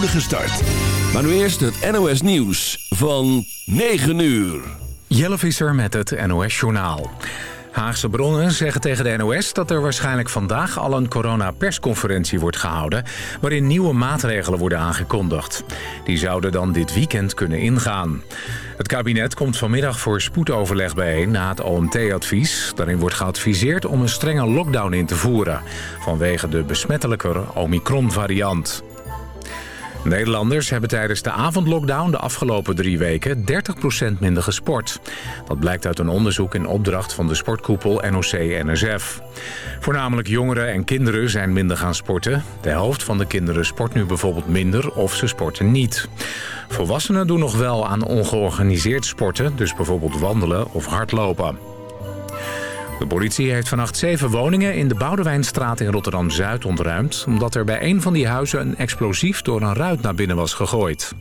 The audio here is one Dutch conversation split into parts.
start. Maar nu eerst het NOS Nieuws van 9 uur. Jelle Visser met het NOS Journaal. Haagse bronnen zeggen tegen de NOS dat er waarschijnlijk vandaag al een coronapersconferentie wordt gehouden... waarin nieuwe maatregelen worden aangekondigd. Die zouden dan dit weekend kunnen ingaan. Het kabinet komt vanmiddag voor spoedoverleg bijeen na het OMT-advies. Daarin wordt geadviseerd om een strenge lockdown in te voeren... vanwege de besmettelijker Omicron-variant. Nederlanders hebben tijdens de avondlockdown de afgelopen drie weken 30% minder gesport. Dat blijkt uit een onderzoek in opdracht van de sportkoepel NOC-NSF. Voornamelijk jongeren en kinderen zijn minder gaan sporten. De helft van de kinderen sport nu bijvoorbeeld minder of ze sporten niet. Volwassenen doen nog wel aan ongeorganiseerd sporten, dus bijvoorbeeld wandelen of hardlopen. De politie heeft vannacht zeven woningen in de Boudewijnstraat in Rotterdam-Zuid ontruimd... omdat er bij een van die huizen een explosief door een ruit naar binnen was gegooid.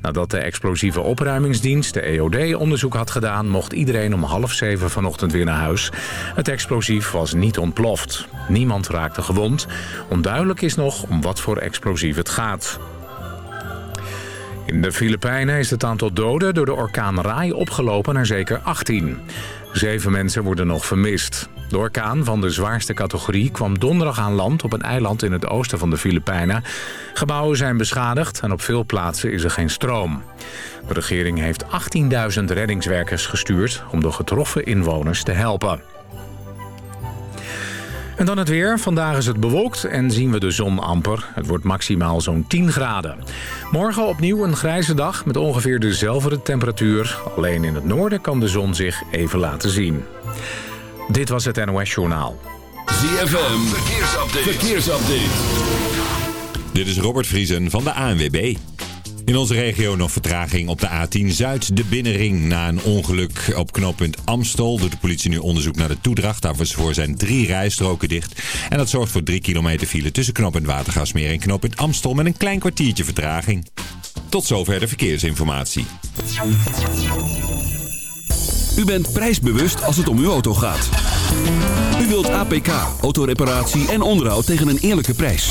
Nadat de explosieve opruimingsdienst, de EOD, onderzoek had gedaan... mocht iedereen om half zeven vanochtend weer naar huis. Het explosief was niet ontploft. Niemand raakte gewond. Onduidelijk is nog om wat voor explosief het gaat. In de Filipijnen is het aantal doden door de orkaan Rai opgelopen naar zeker 18. Zeven mensen worden nog vermist. De orkaan van de zwaarste categorie kwam donderdag aan land op een eiland in het oosten van de Filipijnen. Gebouwen zijn beschadigd en op veel plaatsen is er geen stroom. De regering heeft 18.000 reddingswerkers gestuurd om de getroffen inwoners te helpen. En dan het weer. Vandaag is het bewolkt en zien we de zon amper. Het wordt maximaal zo'n 10 graden. Morgen opnieuw een grijze dag met ongeveer dezelfde temperatuur. Alleen in het noorden kan de zon zich even laten zien. Dit was het NOS Journaal. ZFM, verkeersupdate. verkeersupdate. Dit is Robert Vriesen van de ANWB. In onze regio nog vertraging op de A10 Zuid, de binnenring. Na een ongeluk op knooppunt Amstel doet de politie nu onderzoek naar de toedracht. Daarvoor zijn drie rijstroken dicht. En dat zorgt voor drie kilometer file tussen knooppunt Watergasmeer en knooppunt Amstel... met een klein kwartiertje vertraging. Tot zover de verkeersinformatie. U bent prijsbewust als het om uw auto gaat. U wilt APK, autoreparatie en onderhoud tegen een eerlijke prijs.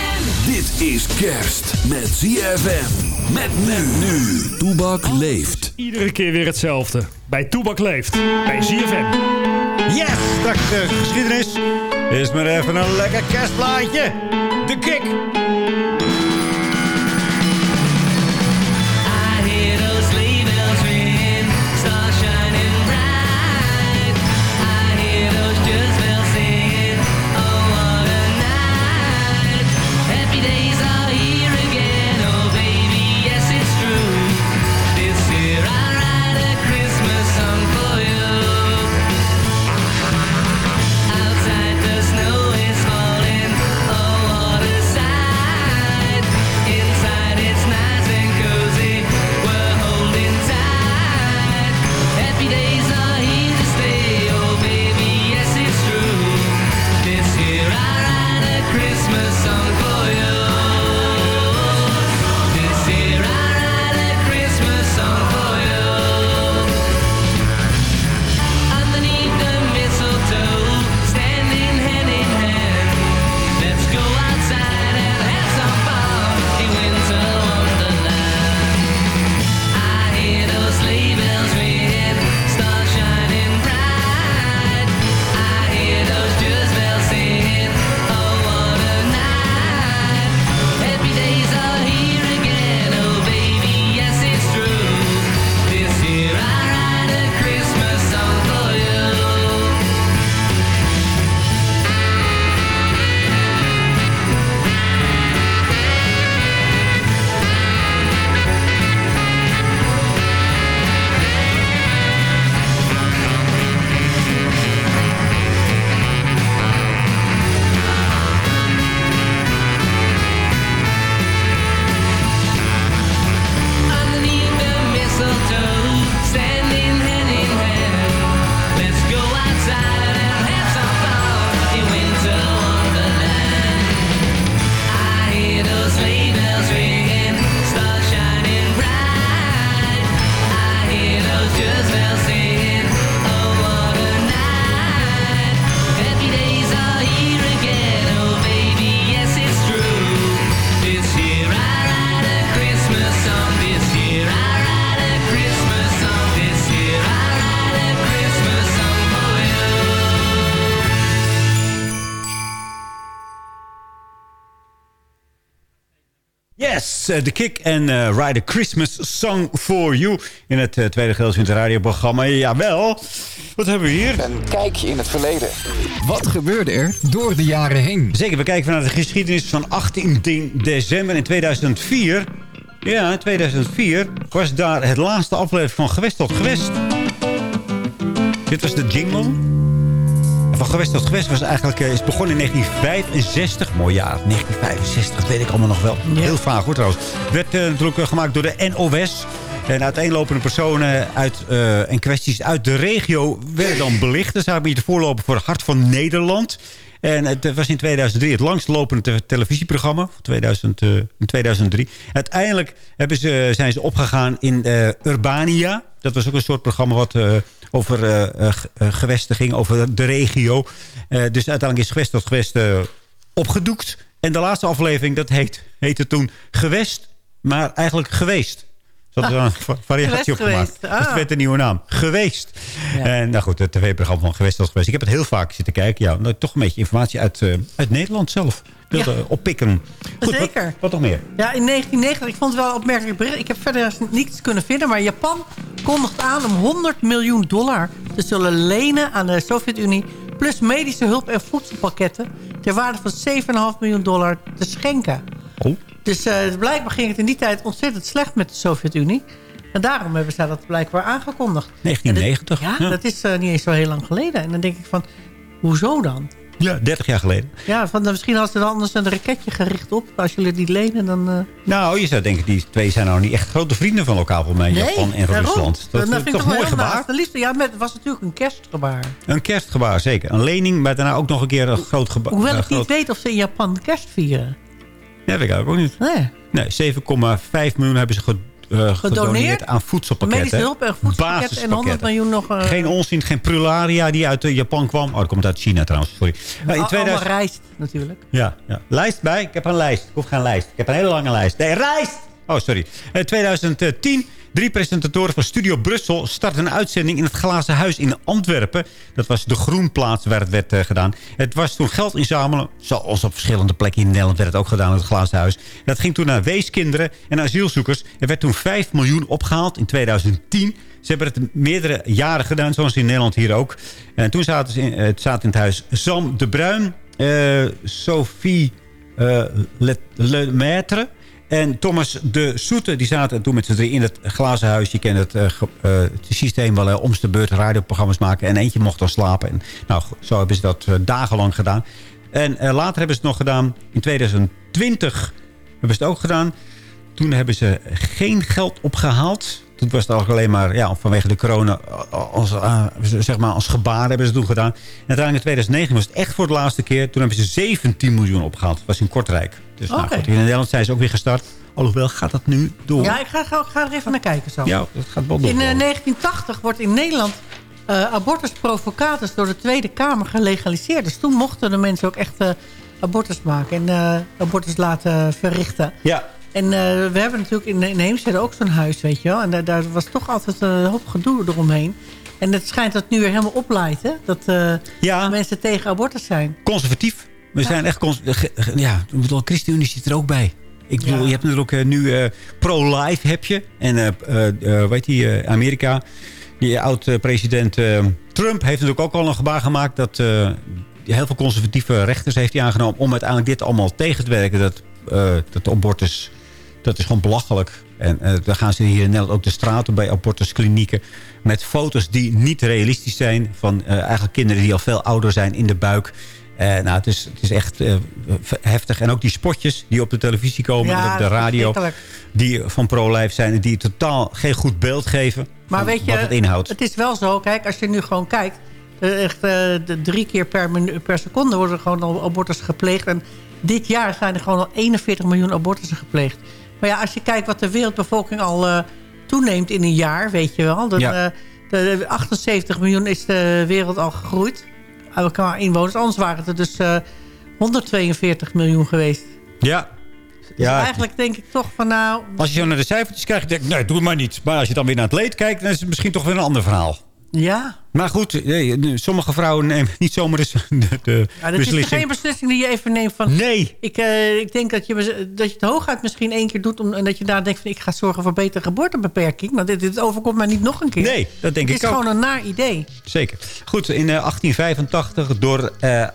Dit is kerst met ZFM. Met men nu. Toebak leeft. Iedere keer weer hetzelfde. Bij Toebak leeft. Bij ZFM. Yes, dat de geschiedenis is maar even een lekker kerstplaatje. De kick. Yes, eh, The Kick en eh Write a Christmas Song for You. In het eh, tweede gedeelte van het radioprogramma. Jawel, wat hebben we hier? Een kijkje in het verleden. Wat gebeurde er door de jaren heen? Zeker, we kijken naar de geschiedenis van 18 december in 2004. Ja, in 2004 was daar het laatste aflevering van Gewest tot Gewest. Dit was de jingle. Van Gewest tot Gewest was eigenlijk, eh, is begonnen in 1965. Mooi jaar, 1965, dat weet ik allemaal nog wel. Heel vaag hoor trouwens. Werd eh, natuurlijk eh, gemaakt door de NOS. En uiteenlopende personen uit, en kwesties uit de regio werden dan belicht. Dat zou een beetje de voorloper voor het Hart van Nederland. En het was in 2003 het langstlopende te- televisieprogramma. 2000, eh, in 2003. Uiteindelijk hebben ze, zijn ze opgegaan in Urbania. Dat was ook een soort programma wat over eh, eh, eh, gewesten ging. Over de regio. Eh, dus uiteindelijk is gewest tot gewest eh, opgedoekt. En de laatste aflevering, dat heet, heette toen Gewest, maar eigenlijk Geweest. Ze hadden er een va- variatie op gemaakt. geweest. Dus het Ah. werd een nieuwe naam. Geweest. En nou goed, het tv-programma van Gewest tot Gewest. Ik heb het heel vaak zitten kijken. Ja, nou, toch een beetje informatie uit, eh, uit Nederland zelf. Wilde Ja. oppikken. Goed, Zeker. Wat, wat nog meer? Ja, in 1990, ik vond het wel opmerkelijk bericht. Ik heb verder niets kunnen vinden, maar Japan kondigt aan om 100 miljoen dollar te zullen lenen aan de Sovjet-Unie. Plus medische hulp en voedselpakketten ter waarde van 7,5 miljoen dollar te schenken. Oh. Dus eh, blijkbaar ging het in die tijd ontzettend slecht met de Sovjet-Unie. En daarom hebben zij dat blijkbaar aangekondigd. 1990. En dat- ja, dat is eh, niet eens zo heel lang geleden. En dan denk ik van, hoezo dan? Ja, 30 jaar geleden. Ja, van, misschien hadden ze er anders een raketje gericht op. Als jullie die lenen, dan... eh, Nou, je zou denken, die twee zijn nou niet echt grote vrienden van elkaar. Volgens mij, Japan en daarom. Rusland. Dat, vind is ik toch mooi gebaar? de liefde. Ja, met, het was natuurlijk een kerstgebaar. Een kerstgebaar, zeker. Een lening, maar daarna ook nog een keer een groot gebaar. Hoewel ik niet weet of ze in Japan kerst vieren. Ja, weet ik ook niet. Nee. Nee, 7,5 miljoen hebben ze eh, gedoneerd aan voedselpakketten. Medische hulp en voedselpakketten en 100 miljoen nog... eh, Geen onzin, geen prularia die uit eh, Japan kwam. Oh, dat komt uit China trouwens, sorry. Maar in al- 2000... Allemaal rijst natuurlijk. Ja, ja. Lijst bij? Ik heb een lijst. Ik hoef geen lijst. Ik heb een hele lange lijst. Nee, rijst! Oh, sorry. Eh, 2010. Drie presentatoren van Studio Brussel starten een uitzending in het Glazen Huis in Antwerpen. Dat was de groenplaats waar het werd eh, gedaan. Het was toen geld inzamelen. Zoals op verschillende plekken in Nederland werd het ook gedaan in het Glazen Huis. Dat ging toen naar weeskinderen en asielzoekers. Er werd toen 5 miljoen opgehaald in 2010. Ze hebben het meerdere jaren gedaan, zoals in Nederland hier ook. En toen zaten in, eh, het zaten in het huis Sam de Bruin, eh, Sophie Le, Lemaitre en Thomas de Soete. Die zaten toen met z'n drie in het glazen huis. Je kent het, eh, eh, het systeem wel, uh, om beurt radioprogramma's maken. En eentje mocht dan slapen. En, nou, zo hebben ze dat eh, dagenlang gedaan. En later hebben ze het nog gedaan. In 2020 hebben ze het ook gedaan. Toen hebben ze geen geld opgehaald. Toen was het alleen maar ja, vanwege de corona als, zeg maar als gebaar hebben ze het toen gedaan. En uiteindelijk in 2009 was het echt voor de laatste keer. Toen hebben ze 17 miljoen opgehaald. Dat was in Kortrijk. Dus nou, goed, in Nederland zijn ze ook weer gestart. Alhoewel gaat dat nu door. Ja, ik ga, ga, ga er even naar kijken zo. Ja, dat gaat wel door. In eh, 1980 wordt in Nederland eh, abortus provocatus door de Tweede Kamer gelegaliseerd. Dus toen mochten de mensen ook echt eh, abortus maken en abortus laten verrichten. ja, En we hebben natuurlijk in, in Heemstede ook zo'n huis, weet je wel. En daar, daar was toch altijd een hoop gedoe eromheen. En het schijnt dat het nu weer helemaal opleidt, hè? Dat ja mensen tegen abortus zijn. conservatief. We zijn echt... ja, ik bedoel, ChristenUnie zit er ook bij. Ik bedoel, Ja. je hebt natuurlijk eh, nu eh, pro-life heb je. En eh, weet je, Amerika, die oud-president eh, Trump heeft natuurlijk ook al een gebaar gemaakt... dat heel veel conservatieve rechters heeft hij aangenomen... om uiteindelijk dit allemaal tegen te werken. Dat, dat abortus, dat is gewoon belachelijk. En dan gaan ze hier in Nederland ook de straten bij abortusklinieken... met foto's die niet realistisch zijn... van eigenlijk kinderen die al veel ouder zijn in de buik... Eh, nou, het is, het is echt eh, heftig. En ook die spotjes die op de televisie komen en op de dat radio... die van pro-life zijn... en die totaal geen goed beeld geven Maar van weet je, wat het inhoudt. het is wel zo. Kijk, als je nu gewoon kijkt... eh, echt drie keer per, per seconde worden er gewoon al abortussen gepleegd. En dit jaar zijn er gewoon al 41 miljoen abortussen gepleegd. Maar ja, als je kijkt wat de wereldbevolking al toeneemt in een jaar, weet je wel. Ja. eh, de 78 miljoen is de wereld al gegroeid. Eh, Qua inwoners. Anders waren het er dus eh, 142 miljoen geweest. Ja. Dus ja, eigenlijk denk ik toch van nou... als je zo naar de cijfertjes kijkt, denk ik, nee, doe het maar niet. Maar als je dan weer naar het leed kijkt, dan is het misschien toch weer een ander verhaal. Ja. Maar goed, sommige vrouwen nemen niet zomaar de, de, Ja, dat is beslissing. geen beslissing die je even neemt van... Nee. Ik, eh, ik denk dat je, dat je het hooguit misschien één keer doet... Om, en dat je daar denkt van ik ga zorgen voor betere geboortebeperking. Maar dit, dit overkomt mij niet nog een keer. Nee, dat denk het ik is ook. gewoon een naar idee. Zeker. Goed, in eh, 1885 door eh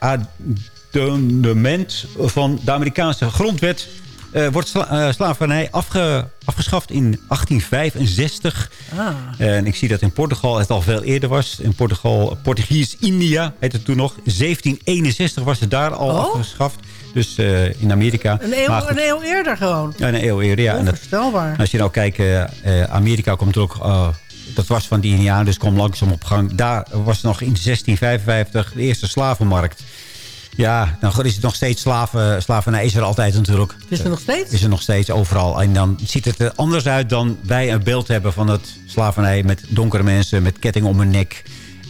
adonnement van de Amerikaanse grondwet... eh, wordt sla eh, slavernij afge- afgeschaft in 1865. Ah. En ik zie dat in Portugal het al veel eerder was. In Portugal, Portugies-India heette het toen nog. 1761 was het daar al Oh. afgeschaft. Dus eh, in Amerika. Een eeuw, Maar goed, een eeuw eerder gewoon. ja, een eeuw eerder, ja. En dat, Onvoorstelbaar. als je nou kijkt, Amerika komt er ook... dat was van die Indianen, dus kwam langzaam op gang. Daar was nog in 1655 de eerste slavenmarkt. Ja, dan is het nog steeds slaven, slavernij. Is er altijd natuurlijk. Is er nog steeds. Is er nog steeds overal. En dan ziet het er anders uit dan wij een beeld hebben van het slavernij... met donkere mensen, met kettingen om hun nek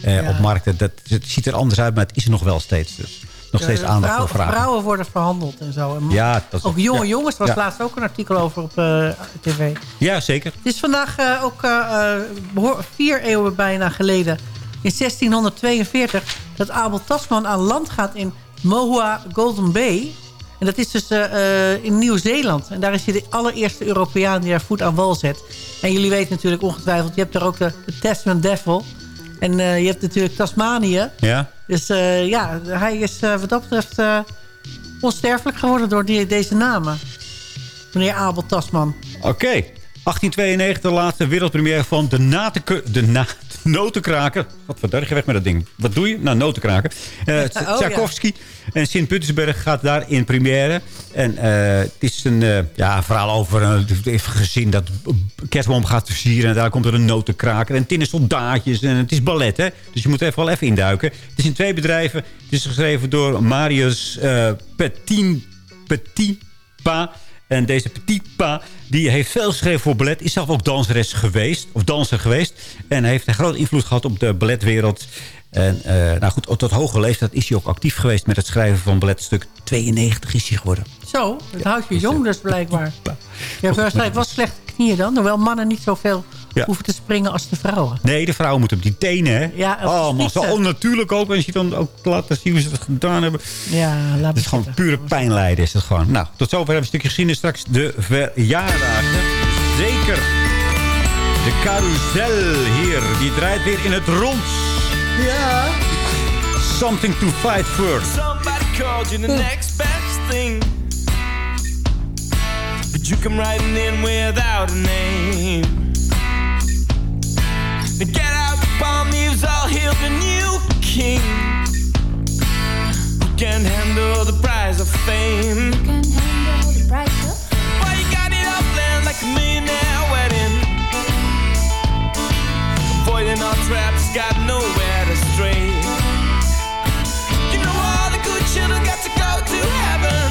eh, Ja. op markten. Dat, het ziet er anders uit, maar het is er nog wel steeds. Dus nog steeds Eh, aandacht vrouw- voor vragen. Vrouwen worden verhandeld en zo. En Ja, dat is- ook jonge ja. jongens. Er was Ja. laatst ook een artikel over op eh, tv. Ja, zeker. Het is vandaag ook vier eeuwen bijna geleden... in 1642 dat Abel Tasman aan land gaat in Moa Golden Bay. En dat is dus eh, eh, in Nieuw-Zeeland. En daar is hij de allereerste Europeaan die daar voet aan wal zet. En jullie weten natuurlijk ongetwijfeld... je hebt daar ook de, de Tasman Devil. En eh, je hebt natuurlijk Tasmanië. Ja. Dus ja, hij is wat dat betreft onsterfelijk geworden door die, deze namen. Meneer Abel Tasman. Oké. 1892, de laatste wereldpremière van de, nateke, de na, notenkraker. Wat verderg je weg met dat ding? Wat doe je? Nou, notenkraker. Eh ja. Tchaikovsky en Sint-Petersburg gaat daar in première. En eh, het is een eh, ja, verhaal over een gezin dat kerstboom gaat versieren. En daar komt er een notenkraker. En tinnen soldaatjes. En het is ballet, hè? Dus je moet er even wel even induiken. Het is in twee bedrijven. Het is geschreven door Marius eh Petin, Petitpa. En deze Petitpa, die heeft veel geschreven voor ballet. Is zelf ook danseres geweest. Of danser geweest. En heeft een grote invloed gehad op de balletwereld. En eh, nou goed, tot hoge leeftijd is hij ook actief geweest met het schrijven van balletstuk. 92 is hij geworden. Zo, dat houdt je jong dus blijkbaar. Ja, waarschijnlijk was slechte knieën dan. Hoewel mannen niet zoveel Ja. hoeven te springen als de vrouwen. Nee, de vrouw moet op die tenen, hè? Ja, oh man, zo onnatuurlijk ook. En je dan ook laten zien hoe ze het gedaan hebben. Ja, laat Het is gewoon zitten. pure pijnlijden, is het gewoon. Nou, tot zover hebben we een stukje geschiedenis. Straks de verjaardagen. Zeker. De carousel hier, die draait weer in het rond. Ja. Something to fight for. Somebody called you the next best thing. But you come riding in without a name. The new king. Who can handle the prize of fame? Why you got it up there like a millionaire wedding? Avoiding all traps, got nowhere to stray. You know all the good children got to go to heaven.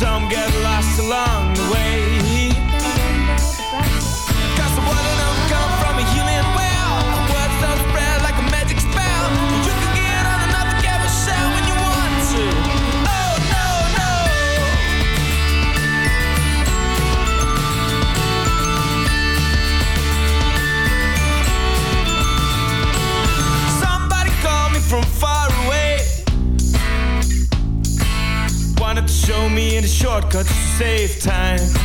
Some get lost along the way. The shortcut to save time.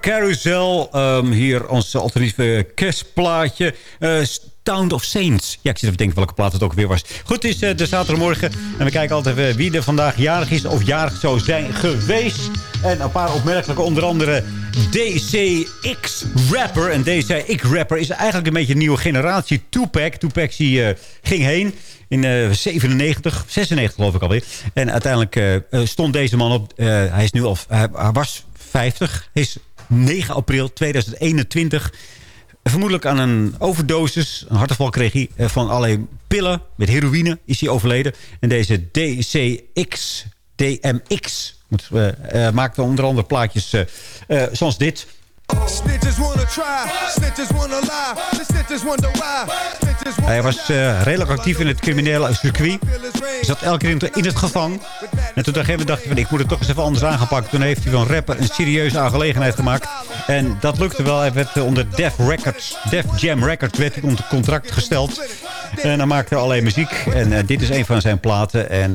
Carousel. Ehm, hier ons alternatieve kerstplaatje. Eh, Town of Saints. Ja, ik zit even te denken welke plaat het ook weer was. Goed, het is eh, de zaterdagmorgen. En we kijken altijd even wie er vandaag jarig is of jarig zou zijn geweest. En een paar opmerkelijke, onder andere DCX-rapper. En DCX-rapper is eigenlijk een beetje een nieuwe generatie. Tupac. Tupac die, eh, ging heen in eh 97, 96 geloof ik alweer. En uiteindelijk eh, eh, stond deze man op. eh, hij is nu al, hij was 50. Hij is 9 april 2021 vermoedelijk aan een overdosis, een hartaanval kreeg hij eh, van allerlei pillen. Met heroïne is hij overleden. En deze DCX, DMX, moet, eh, maakte onder andere plaatjes eh, zoals dit. Snitches wanna try, snitches wanna lie, the snitches wonder why. Snitches wanna Hij was eh, redelijk actief in het criminele circuit. Hij zat elke keer in het- gevangen. En toen op een gegeven moment dacht hij van... ik moet het toch eens even anders aangepakt. Toen heeft hij van rapper een serieuze aangelegenheid gemaakt. En dat lukte wel. Hij werd eh, onder Def Records, Def Jam Records... werd hij onder contract gesteld. En hij maakte alleen muziek. En eh, dit is een van zijn platen. En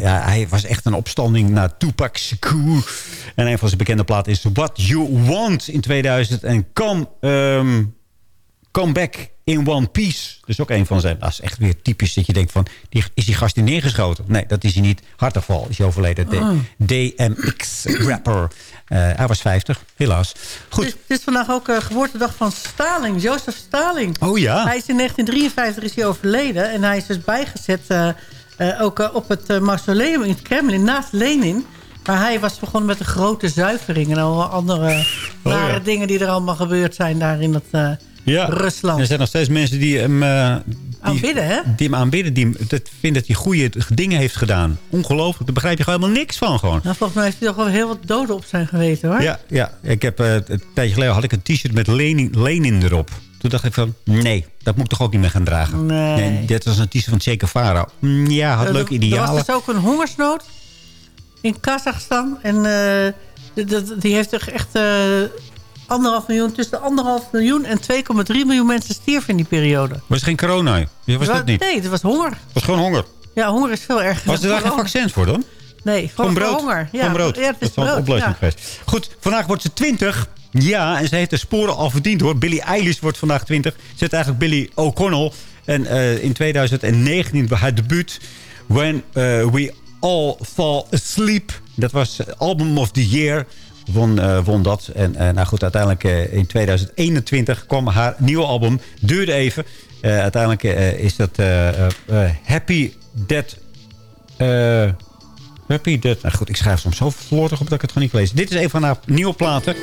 ja, hij was echt een opstanding naar Tupac Shakur. En een van zijn bekende platen is What You Want in 2000. En Come... ehm, Come Back in One Piece. Dus ook een van zijn... Dat is echt weer typisch dat je denkt van... Die, is die gast hier neergeschoten? Nee, dat is hij niet. Hartafval is hij overleden. Oh. DMX-rapper. hij was 50, helaas. Goed. Het is, het is vandaag ook uh, geboortedag van Stalin, Jozef Stalin. Oh ja? Hij is in 1953 is hij overleden. En hij is dus bijgezet uh, uh, ook op het mausoleum in het Kremlin, naast Lenin. Maar hij was begonnen met de grote zuivering... en alle andere rare oh, ja. dingen die er allemaal gebeurd zijn daar in het... Ja. Rusland. Er zijn nog steeds mensen die hem, uh, die, aanbidden, hè? die hem aanbidden. Die dat vinden dat hij goede dingen heeft gedaan. Ongelooflijk. Daar begrijp je gewoon helemaal niks van. Gewoon. Nou, volgens mij heeft hij toch wel heel wat doden op zijn geweten, hoor. Ja, ja. Ik heb, uh, een tijdje geleden had ik een t-shirt met Lenin, Lenin erop. Toen dacht ik van, nee, dat moet ik toch ook niet meer gaan dragen. Nee. nee dit was een t-shirt van Che Guevara. Mm, ja, had leuke idealen. Er was dus ook een hongersnood in Kazachstan. En die heeft toch echt anderhalf miljoen, tussen de anderhalf miljoen en 2,3 miljoen mensen stierven in die periode. Was het geen corona? Was, was dat niet? Nee, het was honger. Het was gewoon honger? Ja, honger is veel erger. Was er daar geen vaccins voor dan? Nee, gewoon brood. honger. Ja, gewoon brood. Ja, het is dat is een oplossing ja. geweest. Goed, vandaag wordt ze 20. Ja, en ze heeft de sporen al verdiend hoor. Billie Eilish wordt vandaag 20. Ze heet eigenlijk Billie O'Connell. En uh, in 2019 haar debuut. When uh, We All Fall Asleep. Dat was Album of the Year won, uh, won dat. En uh, nou goed, uiteindelijk in 2021 kwam haar nieuwe album. Duurde even. uiteindelijk is dat Happy That... Happy That... Nou goed, ik schrijf soms zo verloren op dat ik het gewoon niet lees. Dit is een van haar nieuwe platen.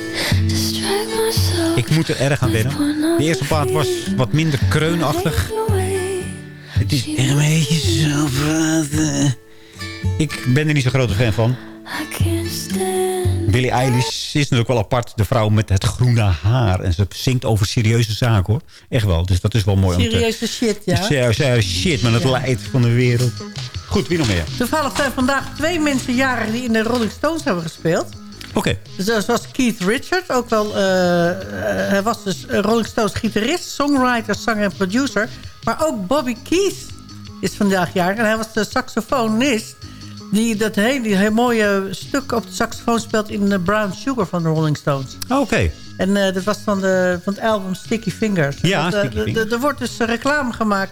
Ik moet er erg aan wennen. De eerste plaat was wat minder kreunachtig. Het is een beetje zo. Ik ben er niet zo grote fan van. Billie Eilish is natuurlijk wel apart. De vrouw met het groene haar. En ze zingt over serieuze zaken hoor. Echt wel. Dus dat is wel mooi. Serieuze shit, ja. Serieuze shit, maar het ja. leidt van de wereld. Goed, wie nog meer? Toevallig zijn vandaag twee mensen jarig die in de Rolling Stones hebben gespeeld. Oké. Okay. Dus zoals Keith Richards, ook wel... Uh, hij was dus Rolling Stones gitarist, songwriter, zanger en producer. Maar ook Bobby Keith is vandaag jarig. En hij was de saxofonist die dat hele, die hele mooie stuk op de saxofoon speelt in de Brown Sugar van de Rolling Stones. Oh, Oké. Okay. En uh, dat was van, de, van het album Sticky Fingers. Ja, dat, Sticky uh, Fingers. Er wordt dus reclame gemaakt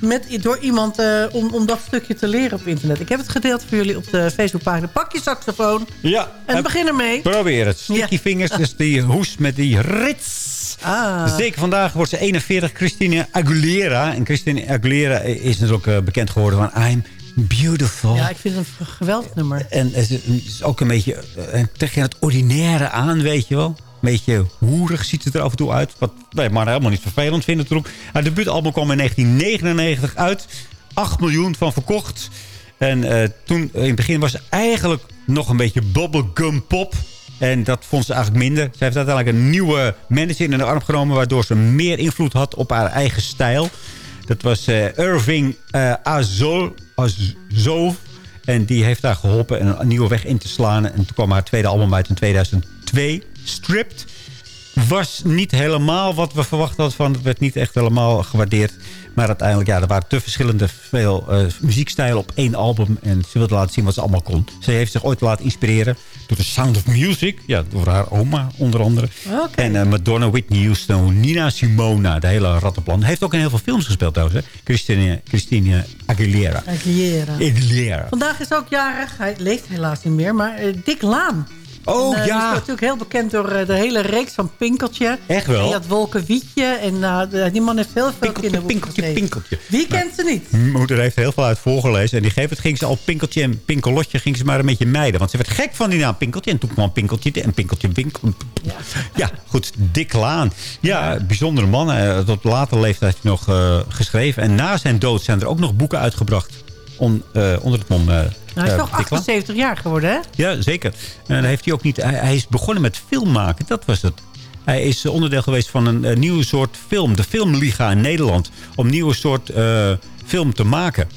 met, door iemand uh, om, om dat stukje te leren op internet. Ik heb het gedeeld voor jullie op de Facebookpagina. Pak je saxofoon ja, en begin ermee. Probeer het. Sticky ja. Fingers is die hoes met die rits. Ah. Zeker vandaag wordt ze 41, Christina Aguilera. En Christina Aguilera is natuurlijk bekend geworden van I'm Beautiful. Ja, ik vind het een geweldig nummer. En het is ook een beetje tegen het ordinaire aan, weet je wel. Een beetje hoerig ziet het er af en toe uit. Wat wij maar helemaal niet vervelend vinden natuurlijk. Haar debuutalbum kwam in 1999 uit. 8 miljoen van verkocht. En uh, toen in het begin was ze eigenlijk nog een beetje bubblegum pop. En dat vond ze eigenlijk minder. Ze heeft uiteindelijk een nieuwe manager in de arm genomen... waardoor ze meer invloed had op haar eigen stijl. Dat was uh, Irving uh, Azol, Azov. En die heeft daar geholpen een nieuwe weg in te slaan. En toen kwam haar tweede album uit in 2002. Stripped. Was niet helemaal wat we verwacht hadden van. Het werd niet echt helemaal gewaardeerd. Maar uiteindelijk, ja, er waren te verschillende veel eh, muziekstijlen op één album. En ze wilde laten zien wat ze allemaal kon. Ze heeft zich ooit laten inspireren door de Sound of Music. Ja, door haar oma onder andere. En eh, Madonna, Whitney Houston, Nina Simona. De hele rattenplan. Heeft ook in heel veel films gespeeld trouwens. Hè? Christine, Christine Aguilera. Aguilera. Aguilera. Vandaag is ook jarig. Hij leeft helaas niet meer. Maar eh, Dick Laan. Oh, En, eh, ja. Die is natuurlijk heel bekend door eh, de hele reeks van Pinkeltje. Echt wel? En dat Wolkenwietje. En uh, de- die man heeft heel veel Pinkeltje, kinderboeken pinkeltje, geschreven. pinkeltje. Wie kent ze niet? Mijn moeder heeft heel veel uit voorgelezen. En die gegeven ging ze al Pinkeltje en Pinkelotje ging ze maar een beetje mijden. Want ze werd gek van die naam Pinkeltje. En toen kwam Pinkeltje en Pinkeltje Winkel. Ja, goed. Dick Laan. Ja, bijzondere man. Eh, Tot later leeftijd nog eh, geschreven. En na zijn dood zijn er ook nog boeken uitgebracht. On, eh, onder het mom. eh, Nou, hij is eh, toch Dick Laan. 78 jaar geworden, hè? Ja, zeker. En dan heeft hij ook niet. Hij, hij is begonnen met film maken. Dat was het. Hij is onderdeel geweest van een, nieuwe soort film. De Filmliga in Nederland. Om een nieuwe soort film te maken.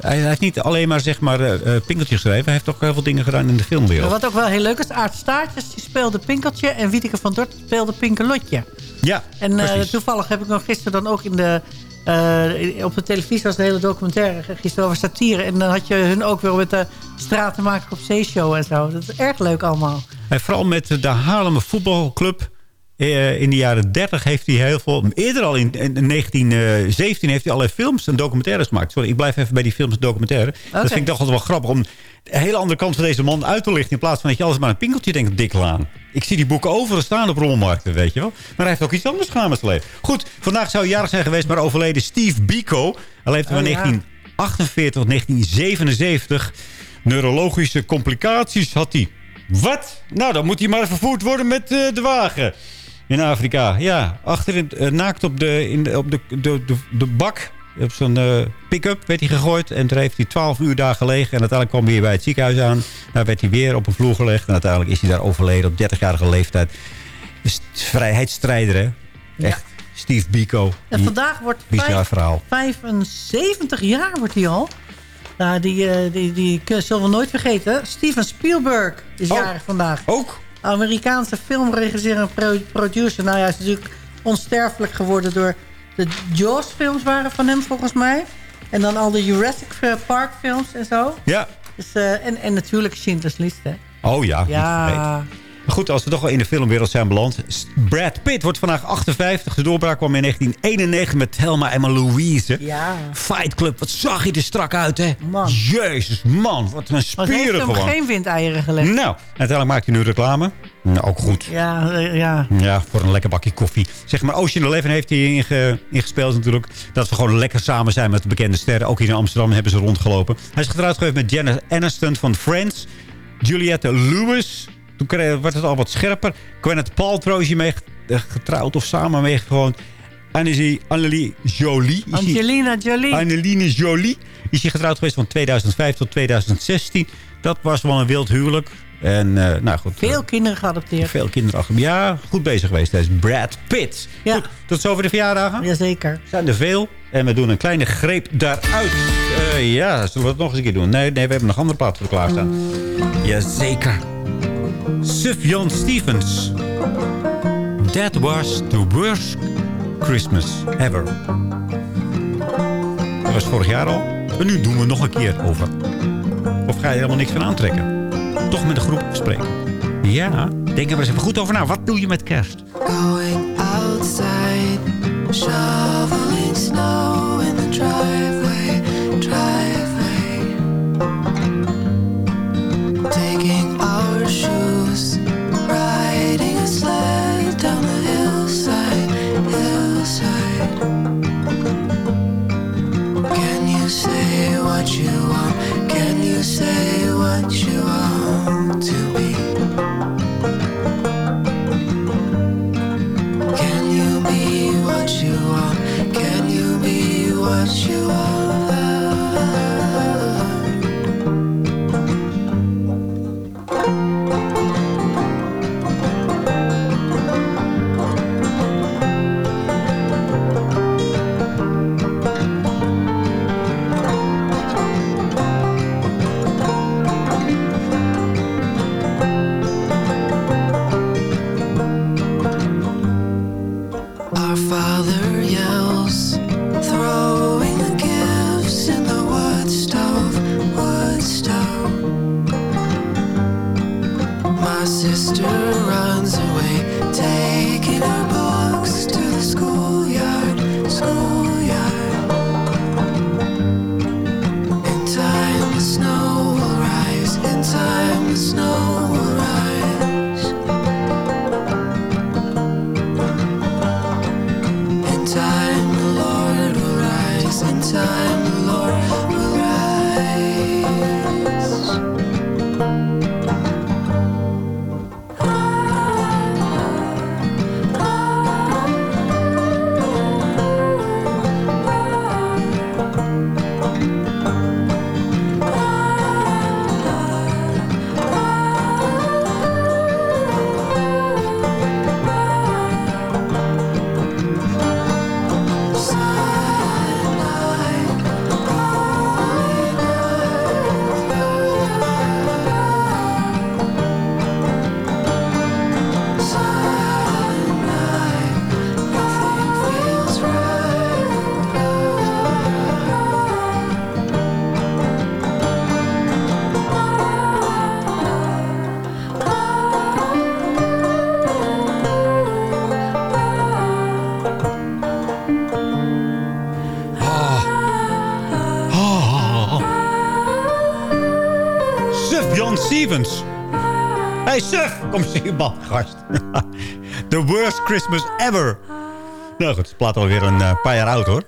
Hij, hij heeft niet alleen maar, zeg maar eh, Pinkeltje geschreven. Hij heeft ook heel veel dingen gedaan in de filmwereld. Wat ook wel heel leuk is, Aart Staartjes die speelde Pinkeltje... en Wieteke van Dort speelde Pinkelotje. Ja, En toevallig heb ik nog gisteren dan ook in de... eh, op de televisie was de hele documentaire gisteren over satire. En dan had je hun ook weer met de stratenmaker op zeeshow en zo. Dat is erg leuk allemaal. En vooral met de Haarlemmer voetbalclub. eh, in de jaren 30 heeft hij heel veel... Eerder al in, in 1917 heeft hij allerlei films en documentaires gemaakt. Sorry, ik blijf even bij die films en documentaire. Dat vind ik toch altijd wel grappig om de hele andere kant van deze man uit te lichten... in plaats van dat je alles maar een pinkeltje denkt, dik laan. Ik zie die boeken overal staan op rommelmarkten, weet je wel. Maar hij heeft ook iets anders gedaan met zijn leven. Goed, vandaag zou hij jarig zijn geweest, maar overleden Steve Biko. Hij leefde van Oh, ja. 1948 tot 1977. Neurologische complicaties had hij. Wat? Nou, dan moet hij maar vervoerd worden met eh, de wagen. In Afrika. Ja, achterin, eh, naakt op de, in de, op de, de, de, de bak. Op zo'n eh, pick-up werd hij gegooid. En daar heeft hij 12 uur daar gelegen. En uiteindelijk kwam hij weer bij het ziekenhuis aan. Daar werd hij weer op een vloer gelegd. En uiteindelijk is hij daar overleden op 30-jarige leeftijd. Is vrijheidsstrijder, hè? Echt. Steve Biko. En vandaag wordt vijf- verhaal. 75 jaar wordt hij al. Nou, die, eh, die, die kun- zullen we nooit vergeten. Steven Spielberg is Oh. jarig vandaag. Ook? Amerikaanse filmregisseur en pro- producer. Nou ja, hij is natuurlijk onsterfelijk geworden door de Jaws-films waren van hem volgens mij. En dan al de Jurassic Park-films en zo. Ja. Dus, eh, en, en natuurlijk Schindler's List, hè. Oh ja, Ja. Maar goed, als we toch wel in de filmwereld zijn beland. Brad Pitt wordt vandaag 58. De doorbraak kwam in 1991 met Thelma en Louise. Ja. Fight Club, wat zag hij er strak uit, hè? Man. Jezus, man, wat een heeft spieren hem gewoon. geen windeieren gelegd. Nou, uiteindelijk maakt hij nu reclame. Nou, ook goed. Ja, eh, ja. Ja, voor een lekker bakje koffie. Zeg maar, Ocean Eleven heeft hij inge, ingespeeld natuurlijk. Dat we gewoon lekker samen zijn met de bekende sterren. Ook hier in Amsterdam hebben ze rondgelopen. Hij is getrouwd geweest met Jenna Aniston van Friends. Juliette Lewis. Toen kreeg, werd het al wat scherper. Gwyneth Paltrow is hiermee eh, getrouwd of samen mee gewoon. Annelie, Annelie Jolie. Is Angelina Jolie. Anneline Jolie is hij getrouwd geweest van 2005 tot 2016. Dat was wel een wild huwelijk. En eh, nou goed. Veel kinderen geadopteerd. Veel kinderen achter. Ja, goed bezig geweest. Deze Brad Pitt. Ja. Goed, tot zover de verjaardagen. Jazeker. zijn er veel. En we doen een kleine greep daaruit. Eh, ja, zullen we het nog eens een keer doen? Nee, nee we hebben nog andere platen voor klaarstaan. Jazeker. Sufjan Stevens. That was the worst Christmas ever. Dat was vorig jaar al. En nu doen we nog een keer over. Of ga je helemaal niks van aantrekken? Toch met de groep spreken. Ja, denk er eens even goed over na. Wat doe je met kerst? Going outside, shoveling snow in the driveway, kom man, gast. The worst Christmas ever. Nou goed, het plaat alweer een eh, paar jaar oud, hoor.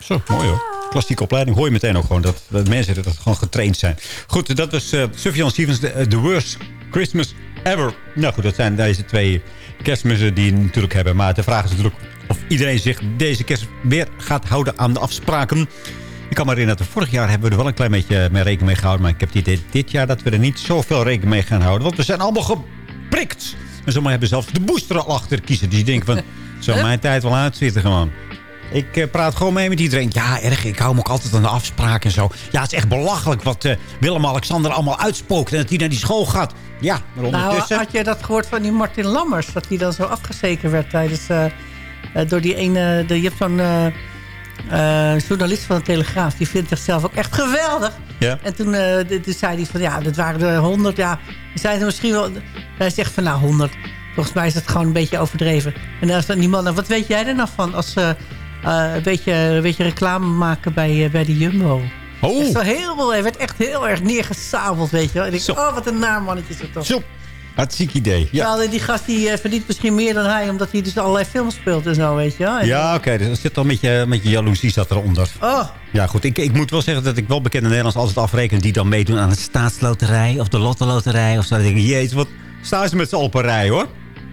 Zo, mooi hoor. Klassieke opleiding hoor je meteen ook gewoon dat, mensen dat gewoon getraind zijn. Goed, dat was uh, Sufjan Stevens, the, the worst Christmas ever. Nou goed, dat zijn deze twee kerstmissen die natuurlijk hebben. Maar de vraag is natuurlijk of iedereen zich deze kerst weer gaat houden aan de afspraken. Ik kan me herinneren dat vorig jaar hebben we er wel een klein beetje mee rekening mee gehouden. Maar ik heb het idee dit jaar dat we er niet zoveel rekening mee gaan houden. Want we zijn allemaal geprikt. En sommigen hebben zelfs de booster al achter kiezen. Dus je denkt van, zo mijn tijd wel uitzitten gewoon. Ik eh, praat gewoon mee met iedereen. Ja, erg. Ik hou me ook altijd aan de afspraken en zo. Ja, het is echt belachelijk wat eh, Willem-Alexander allemaal uitspookt. En dat hij naar die school gaat. Ja, maar Nou, ondertussen... had je dat gehoord van die Martin Lammers? Dat hij dan zo afgezeken werd tijdens... eh, eh, door die ene... De, je hebt zo'n eh, journalist van de Telegraaf. Die vindt zichzelf ook echt geweldig. Ja. En toen, eh, toen zei hij van... Ja, dat waren er honderd. Ja, zei er misschien wel... Hij zegt van nou, honderd. Volgens mij is het gewoon een beetje overdreven. En dan is dan die man... nou, Wat weet jij er nou van? Als ze eh, een, beetje, een beetje reclame maken bij, bij de Jumbo. Oh. Zo heel, veel- hij werd echt heel erg neergesabeld, weet je wel. En ik Zo. oh, wat een naar mannetje is dat toch. Zo, hartstikke idee. Ja, Terwijl die gast die eh, verdient misschien meer dan hij... omdat hij dus allerlei films speelt en zo, weet je wel. Ja oké. dus er zit al met je, met je jaloezie zat eronder. Oh, Ja, goed. Ik, ik moet wel zeggen dat ik wel bekende Nederlanders altijd afreken... die dan meedoen aan de staatsloterij of de lottoloterij. Of zo. Dan denk ik, jezus, wat staan ze met z'n allen op een rij, hoor.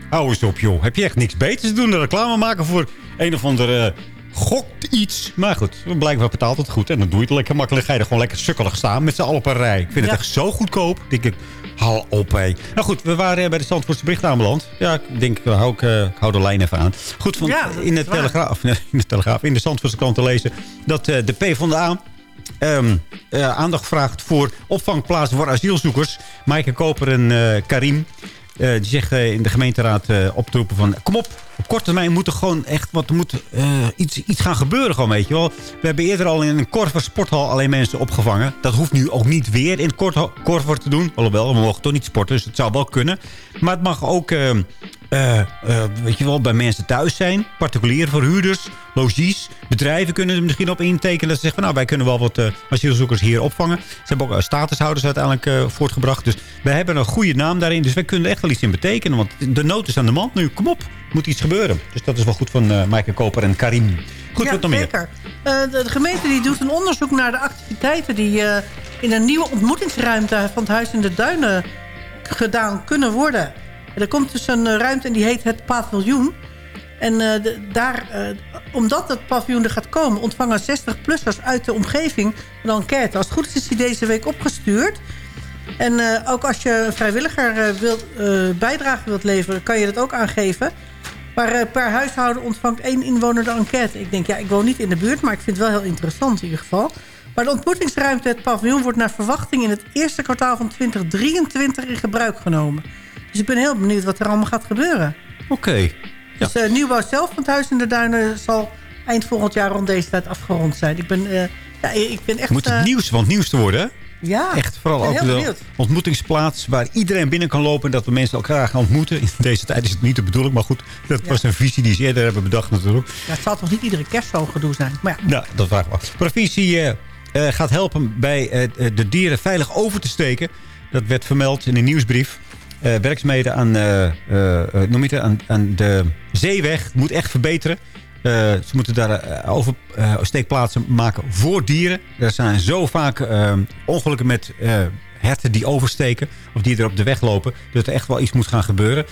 Hou eens op, joh. Heb je echt niks beters te doen dan reclame maken voor een of andere... eh, gokt iets. Maar goed, blijkbaar betaalt het goed. En dan doe je het lekker makkelijk. Ga je er gewoon lekker sukkelig staan met z'n allen op een rij. Ik vind Ja. het echt zo goedkoop. denk ik, haal op, hé. Nou goed, we waren eh, bij de Zandvoortse bericht aanbeland. Ja, ik denk, ik hou, ik, eh, hou de lijn even aan. Goed, van, Ja, in, de telegraaf, in de Telegraaf, in de Zandvoortse krant te lezen... dat eh, de PvdA ehm eh, aandacht vraagt voor opvangplaatsen voor asielzoekers. Maaike Koper en Karim... eh, die zegt eh, in de gemeenteraad op te roepen van... kom op, op korte termijn moet er gewoon echt wat moet, eh, iets, iets gaan gebeuren. Gewoon, weet je wel. We hebben eerder al in een Korver sporthal alleen mensen opgevangen. Dat hoeft nu ook niet weer in Korver te doen. Alhoewel, we mogen toch niet sporten, dus het zou wel kunnen. Maar het mag ook... eh, eh, weet je wel, bij mensen thuis zijn. Particuliere verhuurders, logies, bedrijven kunnen er misschien op intekenen. Dat ze zeggen, van, nou, wij kunnen wel wat asielzoekers hier opvangen. Ze hebben ook statushouders uiteindelijk voortgebracht. Dus wij hebben een goede naam daarin. Dus wij kunnen echt wel iets in betekenen. Want de nood is aan de man nu. Kom op, moet iets gebeuren. Dus dat is wel goed van eh Maaike Koper en Karim. Goed, ja, wat nog meer? zeker. Eh, de, de gemeente die doet een onderzoek naar de activiteiten... die eh, in een nieuwe ontmoetingsruimte van het Huis in de Duinen gedaan kunnen worden. Er komt dus een ruimte en die heet het paviljoen. En de- daar, omdat het paviljoen er gaat komen... ontvangen 60-plussers uit de omgeving een enquête. Als het goed is, is die deze week opgestuurd. En ook als je vrijwilliger eh, wilt, bijdrage wilt leveren... kan je dat ook aangeven. Maar eh, per huishouden ontvangt één inwoner de enquête. Ik denk, ja, ik woon niet in de buurt, maar ik vind het wel heel interessant in ieder geval. Maar de ontmoetingsruimte, het paviljoen, wordt naar verwachting... in het eerste kwartaal van 2023 in gebruik genomen. Dus ik ben heel benieuwd wat er allemaal gaat gebeuren. Oké. Dus de nieuwbouw zelf van het Huis in de Duinen... zal eind volgend jaar rond deze tijd afgerond zijn. Ik ben, eh, ja, ik ben echt... Moet het nieuws van het nieuws te worden, hè? Ja, Echt vooral ook heel de benieuwd. ontmoetingsplaats waar iedereen binnen kan lopen. En dat we mensen elkaar gaan ontmoeten. In deze tijd is het niet de bedoeling. Maar goed, dat was een visie die ze eerder hebben bedacht natuurlijk. Ja, het zal toch niet iedere kerst zo'n gedoe zijn. Maar ja, Nou, dat vraag ik wel. Provincie eh, eh, gaat helpen bij eh, de dieren veilig over te steken. Dat werd vermeld in een nieuwsbrief. Werkzaamheden aan, noem je het, aan, aan de zeeweg moet echt verbeteren. Eh, ze moeten daar eh, oversteekplaatsen maken voor dieren. Er zijn zo vaak eh, ongelukken met eh, herten die oversteken. Of die er op de weg lopen. Dat er echt wel iets moet gaan gebeuren.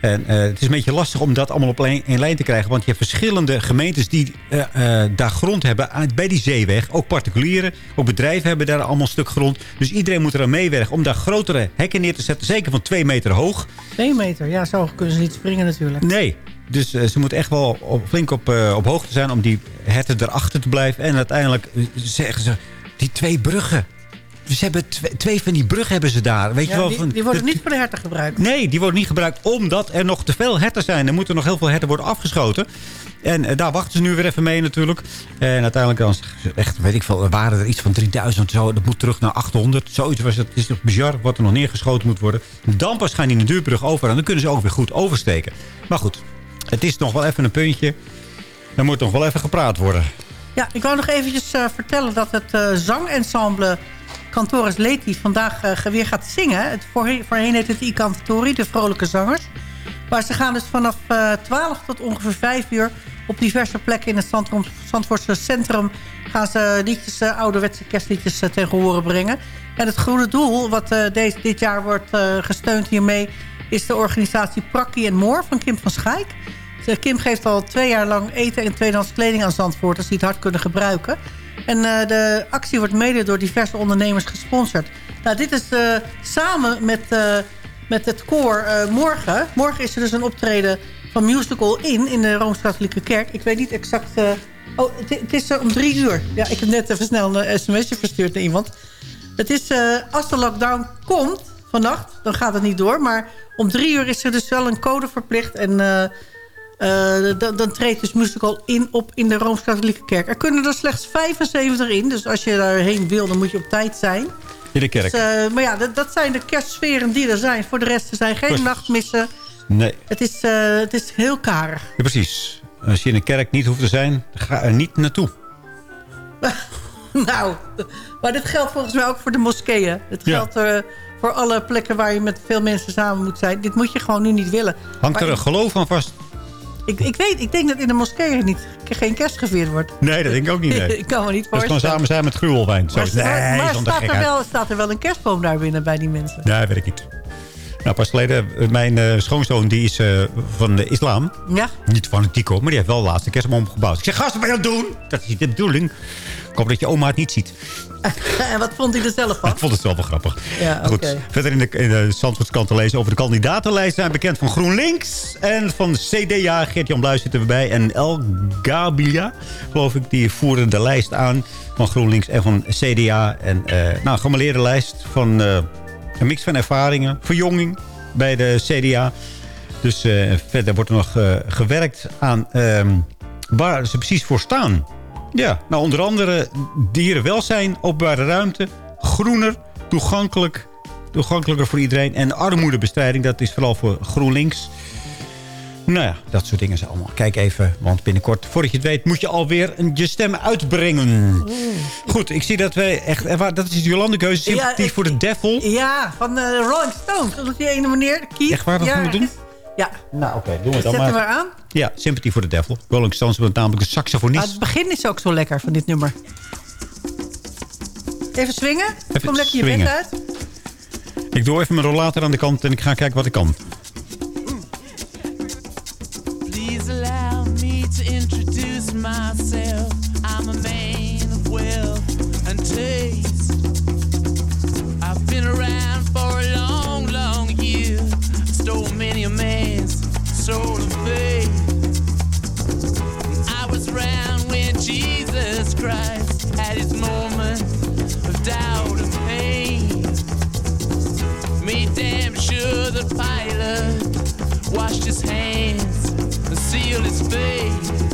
En eh, het is een beetje lastig om dat allemaal op één lijn te krijgen. Want je hebt verschillende gemeentes die eh, eh, daar grond hebben bij die zeeweg. Ook particulieren, ook bedrijven hebben daar allemaal een stuk grond. Dus iedereen moet er aan meewerken om daar grotere hekken neer te zetten. Zeker van twee meter hoog. twee meter. Ja, zo kunnen ze niet springen natuurlijk. Nee. Dus eh, ze moeten echt wel op, flink op, eh, op hoogte zijn om die herten erachter te blijven. En uiteindelijk eh, zeggen ze, die twee bruggen. Ze hebben twee, twee van die bruggen hebben ze daar. Weet je wel, die, van- die worden de- niet voor de herten gebruikt. Nee, die worden niet gebruikt omdat er nog te veel herten zijn. Er moeten nog heel veel herten worden afgeschoten. En daar wachten ze nu weer even mee natuurlijk. En uiteindelijk dan, echt, weet ik veel, er waren er iets van 3000 zo. Dat moet terug naar 800. Zoiets was het. Het is nog bizar wat er nog neergeschoten moet worden. Dan pas gaan die in de duurbrug over. En dan kunnen ze ook weer goed oversteken. Maar goed, het is nog wel even een puntje. Er moet nog wel even gepraat worden. Ja, ik wou nog eventjes eh, vertellen dat het eh, zangensemble Cantoris Leti vandaag eh, weer gaat zingen. Het voorheen, heette het I Cantori, de vrolijke zangers. Maar ze gaan dus vanaf eh 12 tot ongeveer 5 uur... op diverse plekken in het Zandvoort- Zandvoortse centrum... gaan ze liedjes, ouderwetse kerstliedjes tegen horen brengen. En het goede doel, wat deze, dit jaar wordt gesteund hiermee... is de organisatie Prakkie en Moor van Kim van Schaik. Kim geeft al twee jaar lang eten en tweedehands kleding aan Zandvoorters... die het hard kunnen gebruiken. En eh, de actie wordt mede door diverse ondernemers gesponsord. Nou, dit is eh, samen met, eh, met het koor morgen. Morgen is er dus een optreden van Musical In... in de Rooms-Katholieke Kerk. Ik weet niet exact... oh, het, is om drie uur. Ja, ik heb net even snel een sms'je verstuurd naar iemand. Het is, als de lockdown komt vannacht, dan gaat het niet door. Maar om drie uur is er dus wel een code verplicht. En dan, dan treedt dus musical in op in de Rooms-Katholieke Kerk. Er kunnen er slechts 75 in. Dus als je daarheen wil, dan moet je op tijd zijn. In de kerk. Dus, eh, maar ja, dat, dat zijn de kerstsferen die er zijn. Voor de rest er zijn geen Precies. nachtmissen. Nee, Het is, eh, het is heel karig. ja, precies. Als je in een kerk niet hoeft te zijn, ga er niet naartoe. nou, maar dit geldt volgens mij ook voor de moskeeën. Het Ja. geldt eh, voor alle plekken waar je met veel mensen samen moet zijn. Dit moet je gewoon nu niet willen. Hangt Maar er een geloof aan vast? Ik, ik weet, ik denk dat in de moskeeën niet, geen kerst gevierd wordt. Nee, dat denk ik ook niet. Nee. ik kan me niet Dus gewoon voorstellen. samen zijn met gruwelwijn. Zo. maar Nee, maar- staat, er wel, staat er wel een kerstboom daar binnen bij die mensen? Nee, weet ik niet. Nou, pas geleden, eh, mijn eh, schoonzoon die is eh, van de islam. Ja? Niet fanatiek hoor, maar die heeft wel de laatste kerstboom gebouwd. Ik zeg, gast, wat ben je aan het doen? Dat is niet de bedoeling. Ik hoop dat je oma het niet ziet. en wat vond hij er zelf van? Ik vond het wel wel grappig. Ja, Goed, verder in de, in de te lezen over de kandidatenlijst. zijn bekend van GroenLinks en van CDA. Geert-Jan Bluis zit erbij. En El Gabilia, geloof ik, die voeren de lijst aan van GroenLinks en van CDA. En eh nou, een gemaleerde lijst van eh, een mix van ervaringen. Verjonging bij de CDA. Dus eh, verder wordt er nog gewerkt aan ehm, waar ze precies voor staan. Ja, nou onder andere dierenwelzijn, openbare ruimte, groener, toegankelijk, toegankelijker voor iedereen. En armoedebestrijding, dat is vooral voor GroenLinks. Nou ja, dat soort dingen zijn allemaal. Kijk even, want binnenkort, voordat je het weet, moet je alweer een, je stem uitbrengen. Goed, ik zie dat wij echt... eh, Dat is Jolande Keuze, sympathie voor de devil. Ja, van eh, Rolling Stones. Dat is die ene meneer, Keith. Echt waar, dat ja, gaan we doen? Ja, Nou, oké, doen we zet dan hem maar. aan. Ja, sympathie voor de devil. Rolling Stones hebben namelijk een Maar saxofonist. het begin is ook zo lekker van dit nummer. Even swingen. Even Kom lekker je bed uit. Ik doe even mijn rollator aan de kant en ik ga kijken wat ik kan. Please allow me to introduce myself. I'm a man of wealth and taste. I've been around of faith. I was around when Jesus Christ had his moment of doubt and pain. Made damn sure the pilot washed his hands and sealed his face.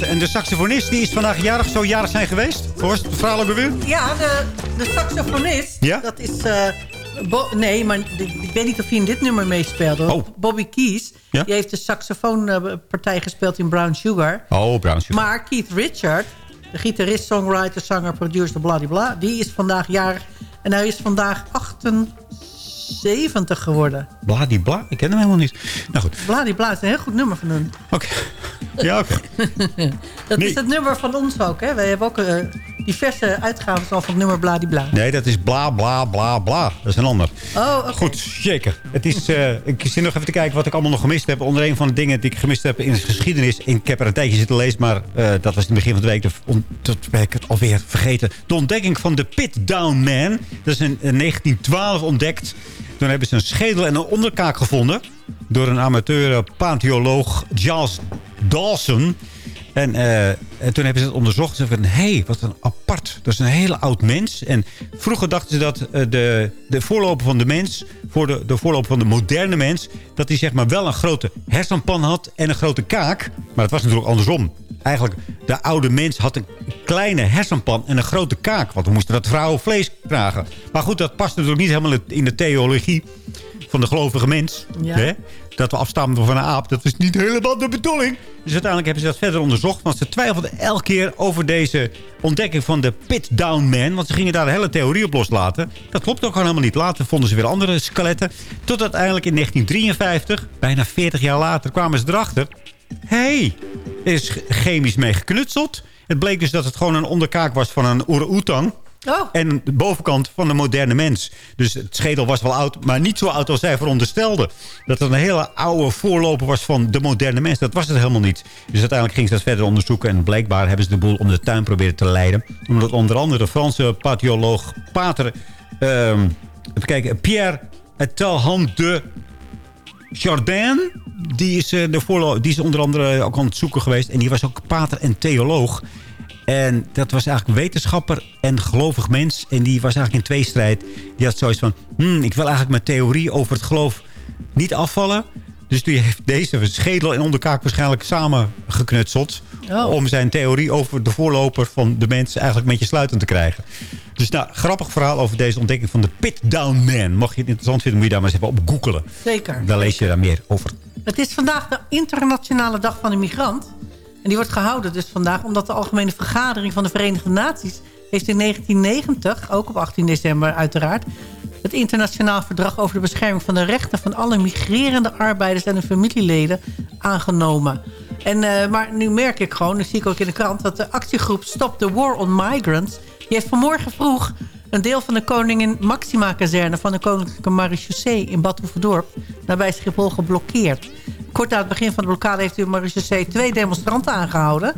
En de saxofonist die is vandaag jarig, zou jarig zijn geweest. Volgens het verhaal ook weer? Ja, de, de saxofonist, Ja? dat is... eh, Bo- nee, maar ik weet niet of hij in dit nummer meespeelde. hoor. Oh. Bobby Keys, Ja? die heeft de saxofoonpartij gespeeld in Brown Sugar. Oh, Brown Sugar. Maar Keith Richard, de gitarist, songwriter, zanger, producer, bladibla... die is vandaag jarig en hij is vandaag 78 geworden. Bladibla, ik ken hem helemaal niet. Nou goed, Bladibla is een heel goed nummer van hun. oké. Ja. Dat Nee. is het nummer van ons ook, hè? Wij hebben ook eh, diverse uitgaven van het nummer bladibla. Nee, dat is bla, bla, bla, bla. Dat is een ander. Oh, oké. Goed, zeker. Het is, eh, ik zit nog even te kijken wat ik allemaal nog gemist heb. Onder een van de dingen die ik gemist heb in de geschiedenis. Ik heb er een tijdje zitten lezen, maar eh, dat was in het begin van de week. Dat ben ik het alweer vergeten. De ontdekking van de Pit Down Man. Dat is in 1912 ontdekt. Toen hebben ze een schedel en een onderkaak gevonden. Door een amateur paleontoloog Charles Dawson. En, eh, en toen hebben ze het onderzocht. Ze van, hé, hey, wat een apart. Dat is een hele oud mens. En vroeger dachten ze dat eh, de, de voorloper van de mens... voor de, de voorloper van de moderne mens... dat hij zeg maar wel een grote hersenpan had en een grote kaak. Maar dat was natuurlijk andersom. Eigenlijk, de oude mens had een kleine hersenpan en een grote kaak. Want we moesten dat vrouwen vlees dragen. Maar goed, dat past natuurlijk niet helemaal in de theologie van de gelovige mens. Ja. Hè? Dat we afstammen van een aap. Dat was niet helemaal de bedoeling. Dus uiteindelijk hebben ze dat verder onderzocht. Want ze twijfelden elke keer over deze ontdekking van de Pit Down Man. Want ze gingen daar een hele theorie op loslaten. Dat klopt ook gewoon helemaal niet. Later vonden ze weer andere skeletten. Tot uiteindelijk in 1953, bijna 40 jaar later, kwamen ze erachter. Hé, hey, er is chemisch mee geknutseld. Het bleek dus dat het gewoon een onderkaak was van een orang-oetang. Oh. En de bovenkant van de moderne mens. Dus het schedel was wel oud, maar niet zo oud als zij veronderstelden. Dat het een hele oude voorloper was van de moderne mens. Dat was het helemaal niet. Dus uiteindelijk gingen ze dat verder onderzoeken. En blijkbaar hebben ze de boel om de tuin proberen te leiden. Omdat onder andere de Franse patholoog Pater... even kijken, Pierre Talhan de Jardin, die is, eh, de die is onder andere ook aan het zoeken geweest. En die was ook pater en theoloog. En dat was eigenlijk wetenschapper en gelovig mens. En die was eigenlijk in tweestrijd. Die had zoiets van... Hmm, ik wil eigenlijk mijn theorie over het geloof niet afvallen. Dus die heeft deze schedel en onderkaak waarschijnlijk samen geknutseld. Oh. Om zijn theorie over de voorloper van de mens eigenlijk een beetje sluitend te krijgen. Dus nou, grappig verhaal over deze ontdekking van de Pit Down Man. Mocht je het interessant vinden, moet je daar maar eens even op googelen. Zeker. Dan lees je daar meer over. Het is vandaag de internationale dag van de migrant. En die wordt gehouden dus vandaag omdat de Algemene Vergadering van de Verenigde Naties... heeft in 1990, ook op 18 december uiteraard... het internationaal verdrag over de bescherming van de rechten... van alle migrerende arbeiders en hun familieleden aangenomen. En, eh, maar nu merk ik gewoon, dat zie ik ook in de krant... dat de actiegroep Stop the War on Migrants... die heeft vanmorgen vroeg een deel van de Koningin Maxima-kazerne... van de Koninklijke Marechaussee in Bad Hoeverdorp... nabij Schiphol geblokkeerd. Kort na het begin van de blokkade heeft de marechaussee twee demonstranten aangehouden.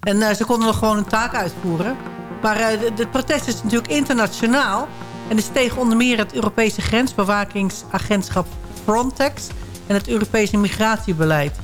En eh, ze konden nog gewoon hun taak uitvoeren. Maar eh, de- het protest is natuurlijk internationaal. En is tegen onder meer het Europese grensbewakingsagentschap Frontex... en het Europese migratiebeleid.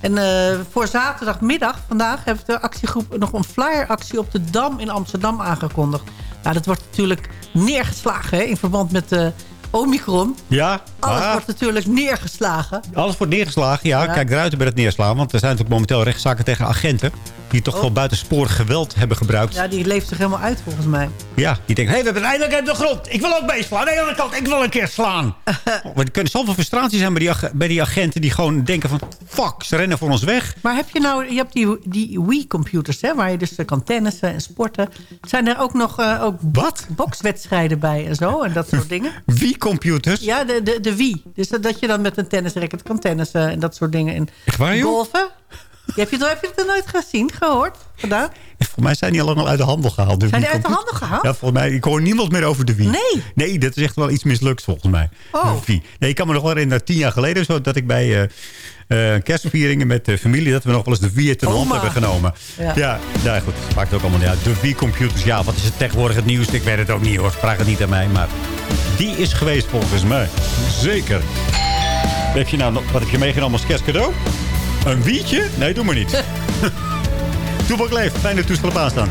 En eh, voor zaterdagmiddag, vandaag, heeft de actiegroep nog een flyeractie op de Dam in Amsterdam aangekondigd. Nou, dat wordt natuurlijk neergeslagen hè, in verband met de Omicron. Ja, Alles ah, wordt natuurlijk neergeslagen. alles wordt neergeslagen. Ja, Ja. kijk eruit bij het neerslaan. Want er zijn natuurlijk momenteel rechtszaken tegen agenten... die toch Oh. wel buitensporig geweld hebben gebruikt. Ja, die leeft zich helemaal uit volgens mij. Ja, die denken, hé, hey, we hebben eindelijk uit de grond. Ik wil ook meeslaan. Aan de kant, ik wil een keer slaan. er kunnen zoveel frustratie zijn bij die, bij die agenten... die gewoon denken van, fuck, ze rennen voor ons weg. Maar heb je nou, je hebt die, die Wii-computers, hè, waar je dus eh, kan tennissen en sporten. Zijn er ook nog eh, ook Wat? bokswedstrijden bij en zo en dat soort dingen? Wie computers? Ja, de, de, de Wii. Dus dat, dat je dan met een tennisracket kan tennissen en dat soort dingen. En Echt waar, joh? golfen. Heb je, het- heb je het er nooit gezien, gehoord, gedaan? Volgens mij zijn die allemaal uit de handel gehaald. de Zijn die uit de handen gehaald? Ja, volgens mij. Ik hoor niemand meer over de Wii. Nee. Nee, dat is echt wel iets mislukt volgens mij. Oh. Nee, ik kan me nog wel herinneren, tien jaar geleden... Zo, dat ik bij eh, kerstvieringen met de familie... dat we nog wel eens de Wii ten hand hebben genomen. Ja. Ja, ja, goed. Het maakt ook allemaal niet uit. De Wii-computers, ja, wat is het tegenwoordig het nieuws? Ik weet het ook niet hoor. Vraag het niet aan mij, maar... Die is geweest volgens mij. Zeker. Heb je nou, nog- wat heb je meegenomen als kerstcadeau? Een wietje? Nee, doe maar niet. Toebak leeft. Fijne toestel op aanstaan.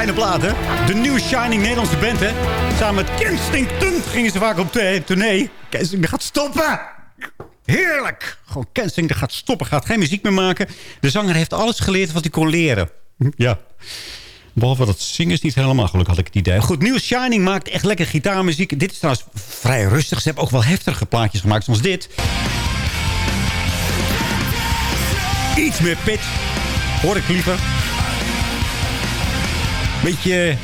De New Shining Nederlandse band, hè? Samen met Kensington gingen ze vaak op de tournee. Kensington gaat stoppen! Heerlijk! Gewoon Kensington gaat stoppen, gaat geen muziek meer maken. De zanger heeft alles geleerd wat hij kon leren. Ja. Behalve dat zingen is niet helemaal gelukkig, had ik het idee. Goed, New Shining maakt echt lekker gitaarmuziek. Dit is trouwens vrij rustig. Ze hebben ook wel heftige plaatjes gemaakt, zoals dit. Iets meer pit. Hoor ik liever. Beetje,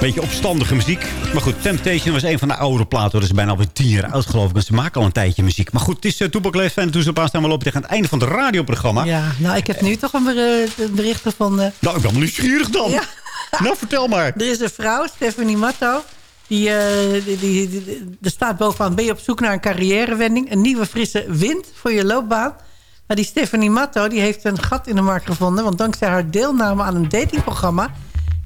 beetje opstandige muziek. Maar goed, Temptation was een van de oudere platen. Dat is bijna alweer tien jaar oud, geloof ik. En ze maken al een tijdje muziek. Maar goed, het is uh, Toepak Leeft en toen ze pas staan we lopen tegen het einde van het radioprogramma. Ja, nou, ik heb nu toch een een bericht gevonden. Nou, ik ben wel nieuwsgierig dan. Ja. Nou, vertel maar. Er is een vrouw, Stephanie Matto. Die, eh, die, die, die- er staat bovenaan, ben je op zoek naar een carrièrewending? Een nieuwe frisse wind voor je loopbaan? Maar die Stephanie Matto die heeft een gat in de markt gevonden. Want dankzij haar deelname aan een datingprogramma...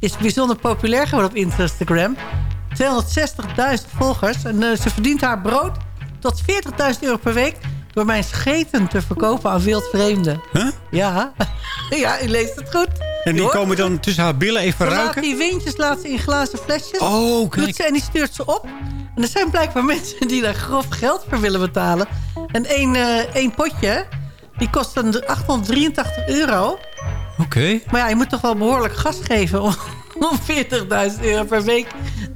is ze bijzonder populair geworden op Instagram. 260.000 volgers. En eh, ze verdient haar brood tot 40.000 euro per week... door mijn scheten te verkopen aan wildvreemden. Huh? Ja. ja, u leest het goed. En die komen dan tussen haar billen even Ze laat ruiken? die windjes laat ze in glazen flesjes. Oh, kijk. ze en die stuurt ze op. En er zijn blijkbaar mensen die daar grof geld voor willen betalen. En één, eh, één potje, die kost dan 883 euro. Oké. Maar ja, je moet toch wel behoorlijk gas geven om, om 40.000 euro per week.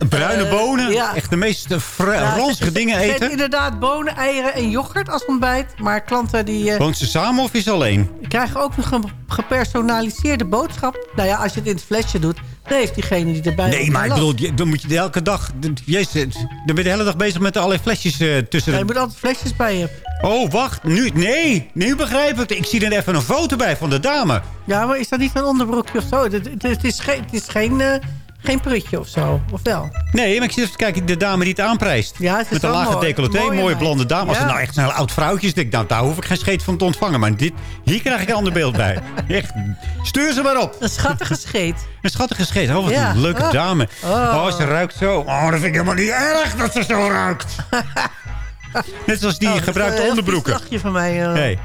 Bruine Eh, bonen, ja. echt de meest eh, Ja, ranzige dingen eten. Inderdaad, bonen, eieren en yoghurt als ontbijt. Maar klanten die Woont ze samen of is ze alleen? krijgen ook nog een gepersonaliseerde boodschap. Nou ja, als je het in het flesje doet, dan heeft diegene die erbij Nee, maar ik bedoel, je- dan moet je elke dag... Jezus, dan ben je de hele dag bezig met allerlei flesjes eh, tussen Ja, je moet altijd flesjes bij je. Oh, wacht. Nu, nee, nu begrijp ik. het. Ik zie er even een foto bij van de dame. Ja, maar is dat niet een onderbroekje of zo? Het, het, het is, geen, het is geen, eh, geen prutje of zo, of wel? Nee, maar ik zit even te kijken, de dame die het aanprijst. Ja, het is Met een lage mooi. decolleté, Mooie blonde dame. Als het nou echt zo'n oud vrouwtje is, denk ik, nou, daar hoef ik geen scheet van te ontvangen. Maar dit, hier krijg ik een ander beeld bij. Echt, stuur ze maar op. Een schattige scheet. Een schattige scheet. Oh, wat Ja. een leuke Oh. dame. Oh. Oh. ze ruikt zo. Oh, dat vind ik helemaal niet erg dat ze zo ruikt. Net zoals die Oh, dat is gebruikte een onderbroeken. van mij. Hey,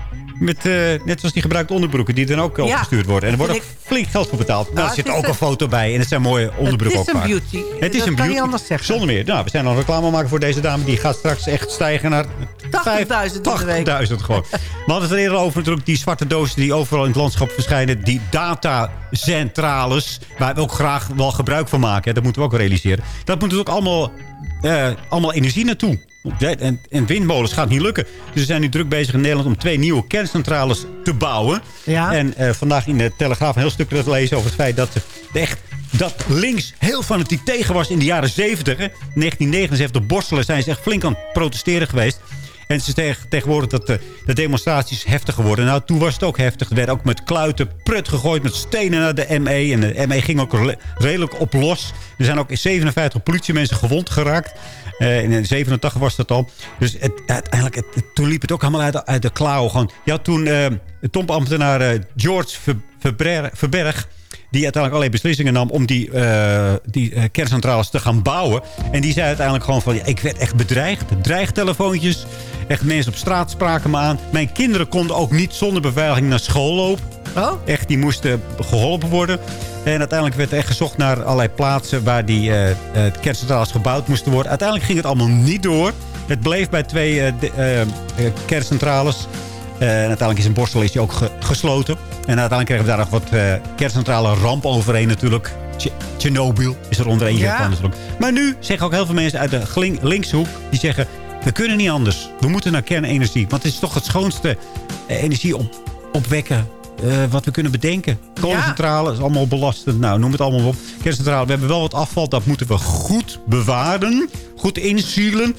met, eh, net zoals die gebruikte onderbroeken die dan ook Ja. opgestuurd worden. En er wordt ook flink geld voor betaald. Nou, Nou, er zit het is ook een een- foto bij. En het zijn mooie onderbroeken Het is ook een vaak. beauty. Het is Dat een kan beauty. niet anders zeggen. Zonder meer. Nou, we zijn al reclame maken voor deze dame. Die gaat straks echt stijgen naar 80.000 in de week. 80.000 gewoon. We hadden het er eerder over natuurlijk die zwarte dozen die overal in het landschap verschijnen. Die datacentrales, waar we ook graag wel gebruik van maken. hè. Dat moeten we ook realiseren. Dat moet ook allemaal, eh, allemaal energie naartoe. En, en windmolens gaat niet lukken. Dus we zijn nu druk bezig in Nederland om twee nieuwe kerncentrales te bouwen. Ja. En eh, vandaag in de Telegraaf een heel stuk te lezen over het feit dat, de echt, dat links heel fanatiek tegen was in de jaren 70. Hè. 1979 Borselen zijn ze echt flink aan het protesteren geweest. En is tegen, tegenwoordig dat de, de demonstraties heftiger worden. Nou, toen was het ook heftig. Er werd ook met kluiten prut gegooid, met stenen naar de ME. En de ME ging ook re- redelijk op los. Er zijn ook 57 politiemensen gewond geraakt. Eh, in 87 was dat al. Dus het, uiteindelijk, het, toen liep het ook helemaal uit de, uit de klauwen. Gewoon. Je had toen eh topambtenaar eh, George Ver- Verber- Verberg... die uiteindelijk allerlei beslissingen nam om die, die kerncentrales te gaan bouwen. En die zei uiteindelijk gewoon van... Ja, ik werd echt bedreigd. Dreigtelefoontjes. Echt mensen op straat spraken me aan. Mijn kinderen konden ook niet zonder beveiliging naar school lopen. Oh? Echt, die moesten geholpen worden. En uiteindelijk werd er echt gezocht naar allerlei plaatsen... waar die eh, eh, kerncentrales gebouwd moesten worden. Uiteindelijk ging het allemaal niet door. Het bleef bij twee eh, de- kerncentrales. En uiteindelijk is in Borstel is die ook ge- gesloten. En uiteindelijk kregen we daar nog wat kerncentrale ramp overheen natuurlijk. Chernobyl is er onder eentje Ja. van natuurlijk. Maar nu zeggen ook heel veel mensen uit de linkshoek... die zeggen, we kunnen niet anders. We moeten naar kernenergie. Want het is toch het schoonste energie op, opwekken... eh, wat we kunnen bedenken. Kolencentrale is allemaal belastend. Nou, noem het allemaal op. Kerncentrale, we hebben wel wat afval. Dat moeten we goed bewaren. Goed inzielen.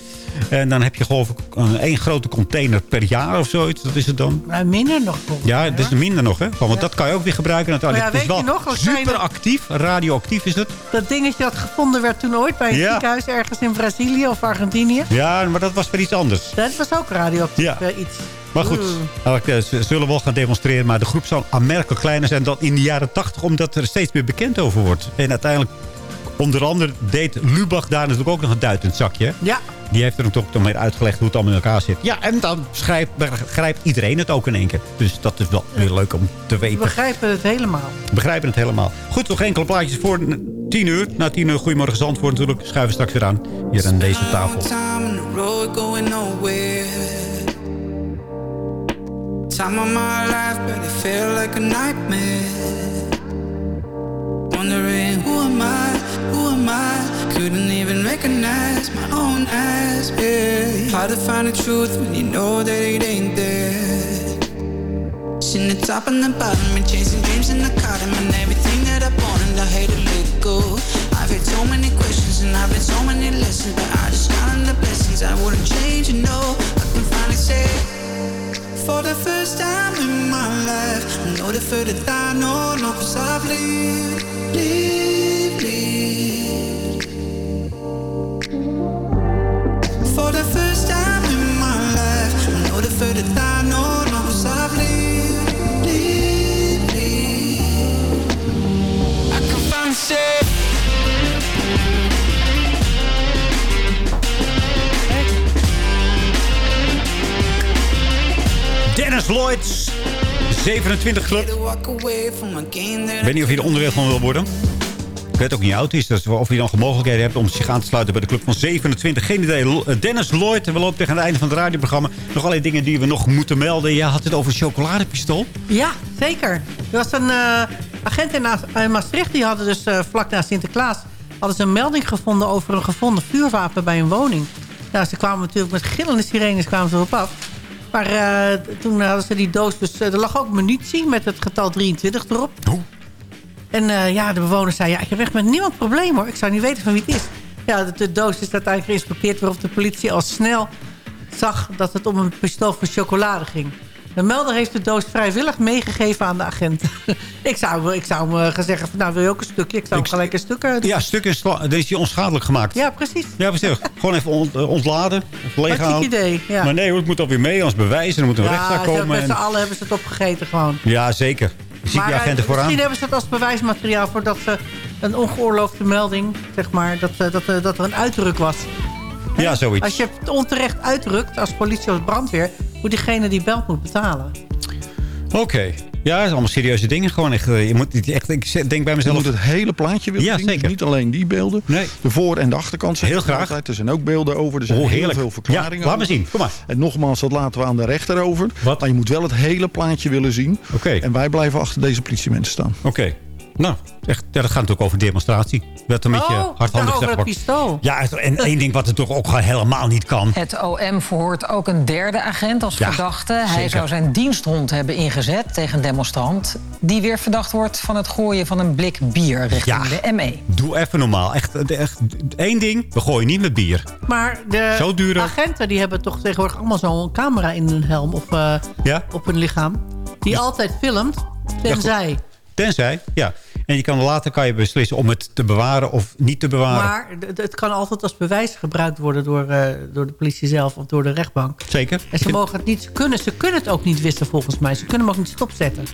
En dan heb je geloof ik een één grote container per jaar of zoiets. Dat is het dan. Maar minder nog. Ja, dat is minder nog, hè? Gewoon, Want dat kan je ook weer gebruiken. En Maar ja, het is wel nog, super actief. Radioactief is het. Dat dingetje dat gevonden werd toen ooit bij een Ja. ziekenhuis... ergens in Brazilië of Argentinië. Ja, maar dat was weer iets anders. Dat was ook radioactief eh, iets. Maar goed, eigenlijk, eh, ze zullen wel gaan demonstreren. Maar de groep zal aanmerkelijk kleiner zijn dan in de jaren 80. Omdat er steeds meer bekend over wordt. En uiteindelijk, onder andere, deed Lubach daar natuurlijk ook nog een duit in het zakje. Ja. Die heeft er ook nog meer uitgelegd hoe het allemaal in elkaar zit. Ja, en dan schrijft, begrijpt iedereen het ook in één keer. Dus dat is wel weer leuk om te We weten. begrijpen het helemaal. begrijpen het helemaal. Goed, nog enkele plaatjes voor tien uur. Na tien uur, goedemorgen Zandvoort natuurlijk. Schuiven we straks weer aan. Hier aan deze tafel. Time on the road going nowhere. Time of my life, but it felt like a nightmare. Wondering who am I, who am I? Couldn't even recognize my own eyes. Yeah. Hard to find the truth when you know that it ain't there. Seen the top and the bottom and chasing dreams in the cotton and everything that I wanted, I hate to let go. I've had so many questions and I've had so many lessons, but I just counted the blessings. I wouldn't change, you know. I can finally say, for the first time in my life, I know the further that I know, no, cause I've lived, lived, Dennis Lloyd, 27 club. Ik weet niet of je er onderdeel van wil worden. Ik weet ook niet oud is. Dus of je dan mogelijkheden hebt om zich aan te sluiten bij de club van 27. Geen idee. Eh, Dennis Lloyd. We lopen tegen het einde van het radioprogramma. Nog allerlei dingen die we nog moeten melden. Je had het over een chocoladepistool. Ja, zeker. Er was een, eh, agenten in, in Maastricht die hadden dus eh, vlak na Sinterklaas... hadden ze een melding gevonden over een gevonden vuurwapen bij een woning. Ja, ze kwamen natuurlijk met gillende sirenes kwamen ze erop af. Maar eh, toen hadden ze die doos... Dus, eh, er lag ook munitie met het getal 23 erop. En eh, ja, de bewoner zei... Ja, ik heb echt met niemand probleem hoor. Ik zou niet weten van wie het is. Ja, de, de doos is uiteindelijk geïnspecteerd... waarop de politie al snel zag dat het om een pistool voor chocolade ging. De melder heeft de doos vrijwillig meegegeven aan de agent. ik, zou, ik zou hem gaan zeggen, van, nou wil je ook een stukje? Ik zou hem gelijk een stuk... eh, Ja, dan is hij onschadelijk gemaakt. ja, precies. Ja, precies. Gewoon even eh, ontladen. Leeghalen. Hartstikke idee, ja. Maar nee, hoor, het moet alweer mee als bewijs. En er moet een Ja, rechtszaak komen. met z'n En... allen hebben ze het opgegeten gewoon. Ja, zeker. Maar die eh, agenten vooraan. misschien hebben ze het als bewijsmateriaal... voordat ze een ongeoorloofde melding, zeg maar... dat, eh, dat, eh, dat er een uitdruk was. Ja, zoiets. Als je het onterecht uitdrukt als politie of brandweer... moet diegene die belt moet betalen. Oké. Ja, dat zijn allemaal serieuze dingen. Gewoon echt, eh, je moet echt, ik denk bij mezelf... Je moet het hele plaatje willen Ja, zien. Dus niet alleen die beelden. Nee. De voor- en de achterkant. Heel graag. Altijd. Er zijn ook beelden over. Er zijn Oh, heel heerlijk. veel verklaringen Ja, laat me zien. Kom maar. En nogmaals, dat laten we aan de rechter over. Wat? Maar je moet wel het hele plaatje willen zien. Oké. En wij blijven achter deze politiemensen staan. Oké. Nou, echt, ja, dat gaat natuurlijk over demonstratie. Dat een beetje oh, hardhandig het wordt. pistool. Ja, en één ding wat er toch ook helemaal niet kan. Het OM verhoort ook een derde agent als Ja, verdachte. Hij zeker. zou zijn diensthond hebben ingezet tegen een demonstrant... die weer verdacht wordt van het gooien van een blik bier richting Ja. de ME. Doe even normaal. Echt, echt één ding. We gooien niet met bier. Maar de Zo agenten die hebben toch tegenwoordig allemaal zo'n camera in hun helm of eh, Ja? op hun lichaam. Die altijd filmt, tenzij. Tenzij, ja. En je kan, later kan je beslissen om het te bewaren of niet te bewaren. maar het kan altijd als bewijs gebruikt worden door, eh, door de politie zelf of door de rechtbank. Zeker. En ze mogen het niet kunnen. Ze kunnen het ook niet wisten volgens mij. Ze kunnen hem ook niet stopzetten.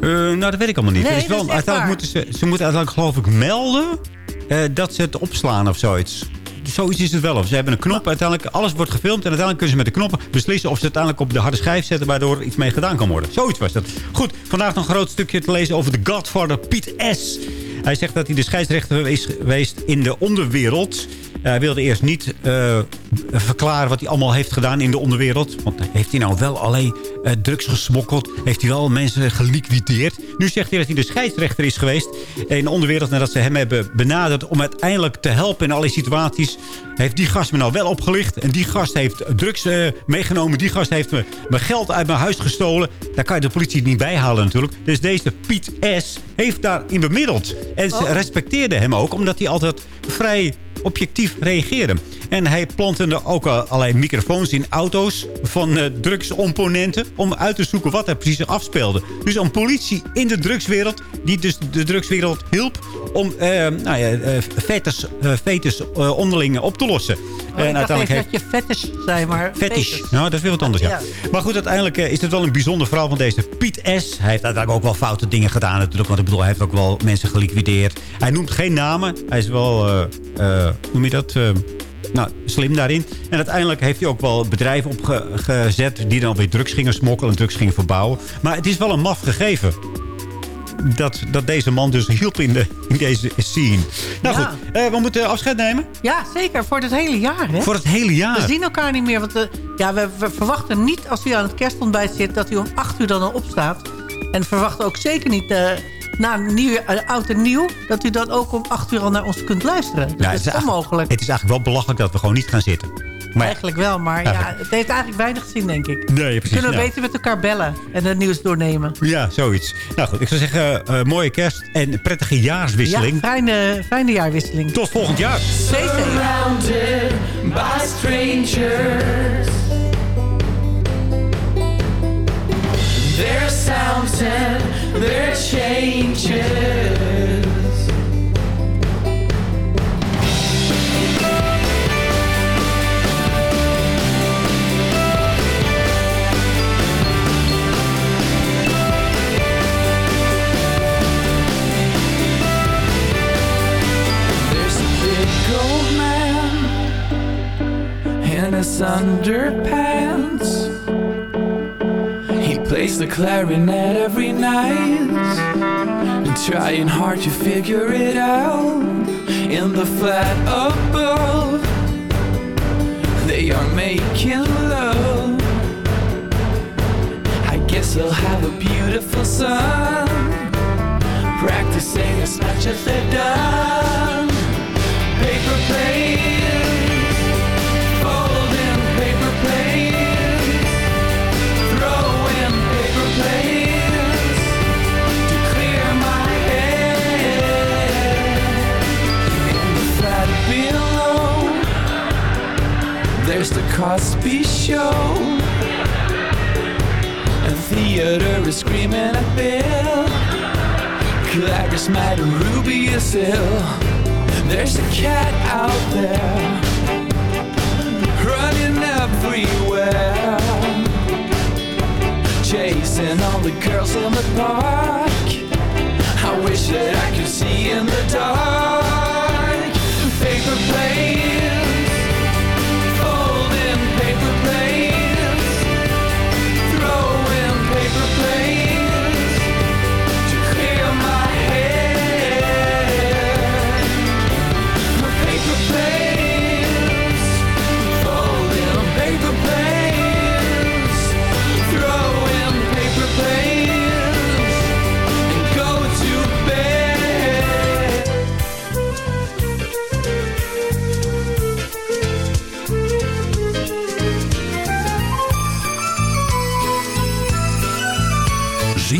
Eh, nou, dat weet ik allemaal niet. Nee, is wel, is uiteindelijk moeten ze, ze moeten uiteindelijk geloof ik melden eh, dat ze het opslaan of zoiets. Zoiets is het wel. Ze hebben een knop. Uiteindelijk, alles wordt gefilmd. En uiteindelijk kunnen ze met de knoppen beslissen of ze het uiteindelijk op de harde schijf zetten. Waardoor iets mee gedaan kan worden. Zoiets was dat. Goed, vandaag nog een groot stukje te lezen over de Godfather Piet S. Hij zegt dat hij de scheidsrechter is geweest in de onderwereld. Hij wilde eerst niet eh, verklaren wat hij allemaal heeft gedaan in de onderwereld. Want heeft hij nou wel alleen eh, drugs gesmokkeld? Heeft hij wel mensen geliquideerd? Nu zegt hij dat hij de scheidsrechter is geweest in de onderwereld. Nadat ze hem hebben benaderd om uiteindelijk te helpen in alle situaties. Heeft die gast me nou wel opgelicht. En die gast heeft drugs eh, meegenomen. Die gast heeft me mijn geld uit mijn huis gestolen. Daar kan je de politie niet bij halen natuurlijk. Dus deze Piet S. heeft daarin bemiddeld. En ze respecteerden hem ook. Omdat hij altijd vrij objectief reageren. En hij plantte ook al allerlei microfoons in auto's van eh, drugsomponenten... om uit te zoeken wat er precies afspeelde. Dus een politie in de drugswereld... die dus de drugswereld hielp om eh, nou ja, eh, fetus, fetus onderling op te lossen. Oh, ik dacht even dat je fetish zei, maar... Fetish. fetus. Nou, dat is weer wat anders, ja. Ja. Maar goed, uiteindelijk is het wel een bijzonder verhaal van deze Piet S. Hij heeft uiteindelijk ook wel foute dingen gedaan natuurlijk. Want ik bedoel, hij heeft ook wel mensen geliquideerd. Hij noemt geen namen. Hij is wel, hoe noem je dat... nou, slim daarin. En uiteindelijk heeft hij ook wel bedrijven opgezet... die dan weer drugs gingen smokkelen en drugs gingen verbouwen. Maar het is wel een maf gegeven. Dat, dat deze man dus hielp in, de, in deze scene. Nou Ja. goed, eh, we moeten afscheid nemen. Ja, zeker. Voor het hele jaar, hè? Voor het hele jaar. We zien elkaar niet meer. Want eh, ja, we, we verwachten niet als u aan het kerstontbijt zit... dat u om 8 uur dan al opstaat. En we verwachten ook zeker niet eh, na nieuw, eh, oud en nieuw... dat u dan ook om 8 uur al naar ons kunt luisteren. Dat Ja, is het is onmogelijk. Het is eigenlijk wel belachelijk dat we gewoon niet gaan zitten. Maar Eigenlijk wel, maar ja, het heeft eigenlijk weinig zin, denk ik. Nee, precies. Kunnen we Nou. beter met elkaar bellen en het nieuws doornemen. Ja, zoiets. Nou goed, ik zou zeggen, eh, mooie kerst en prettige jaarswisseling. Ja, fijne, fijne jaarwisseling. Tot volgend jaar. Surrounded by their sounds and their changes. underpants Plays the clarinet every night and trying hard to figure it out. In the flat above, they are making love. I guess he'll have a beautiful son practicing as much as they've done. Paper planes, there's the Cosby Show. And theater is screaming at Bill. Clarice might Ruby is ill. There's a cat out there running everywhere, chasing all the girls in the park. I wish that I could see in the dark. Paper planes,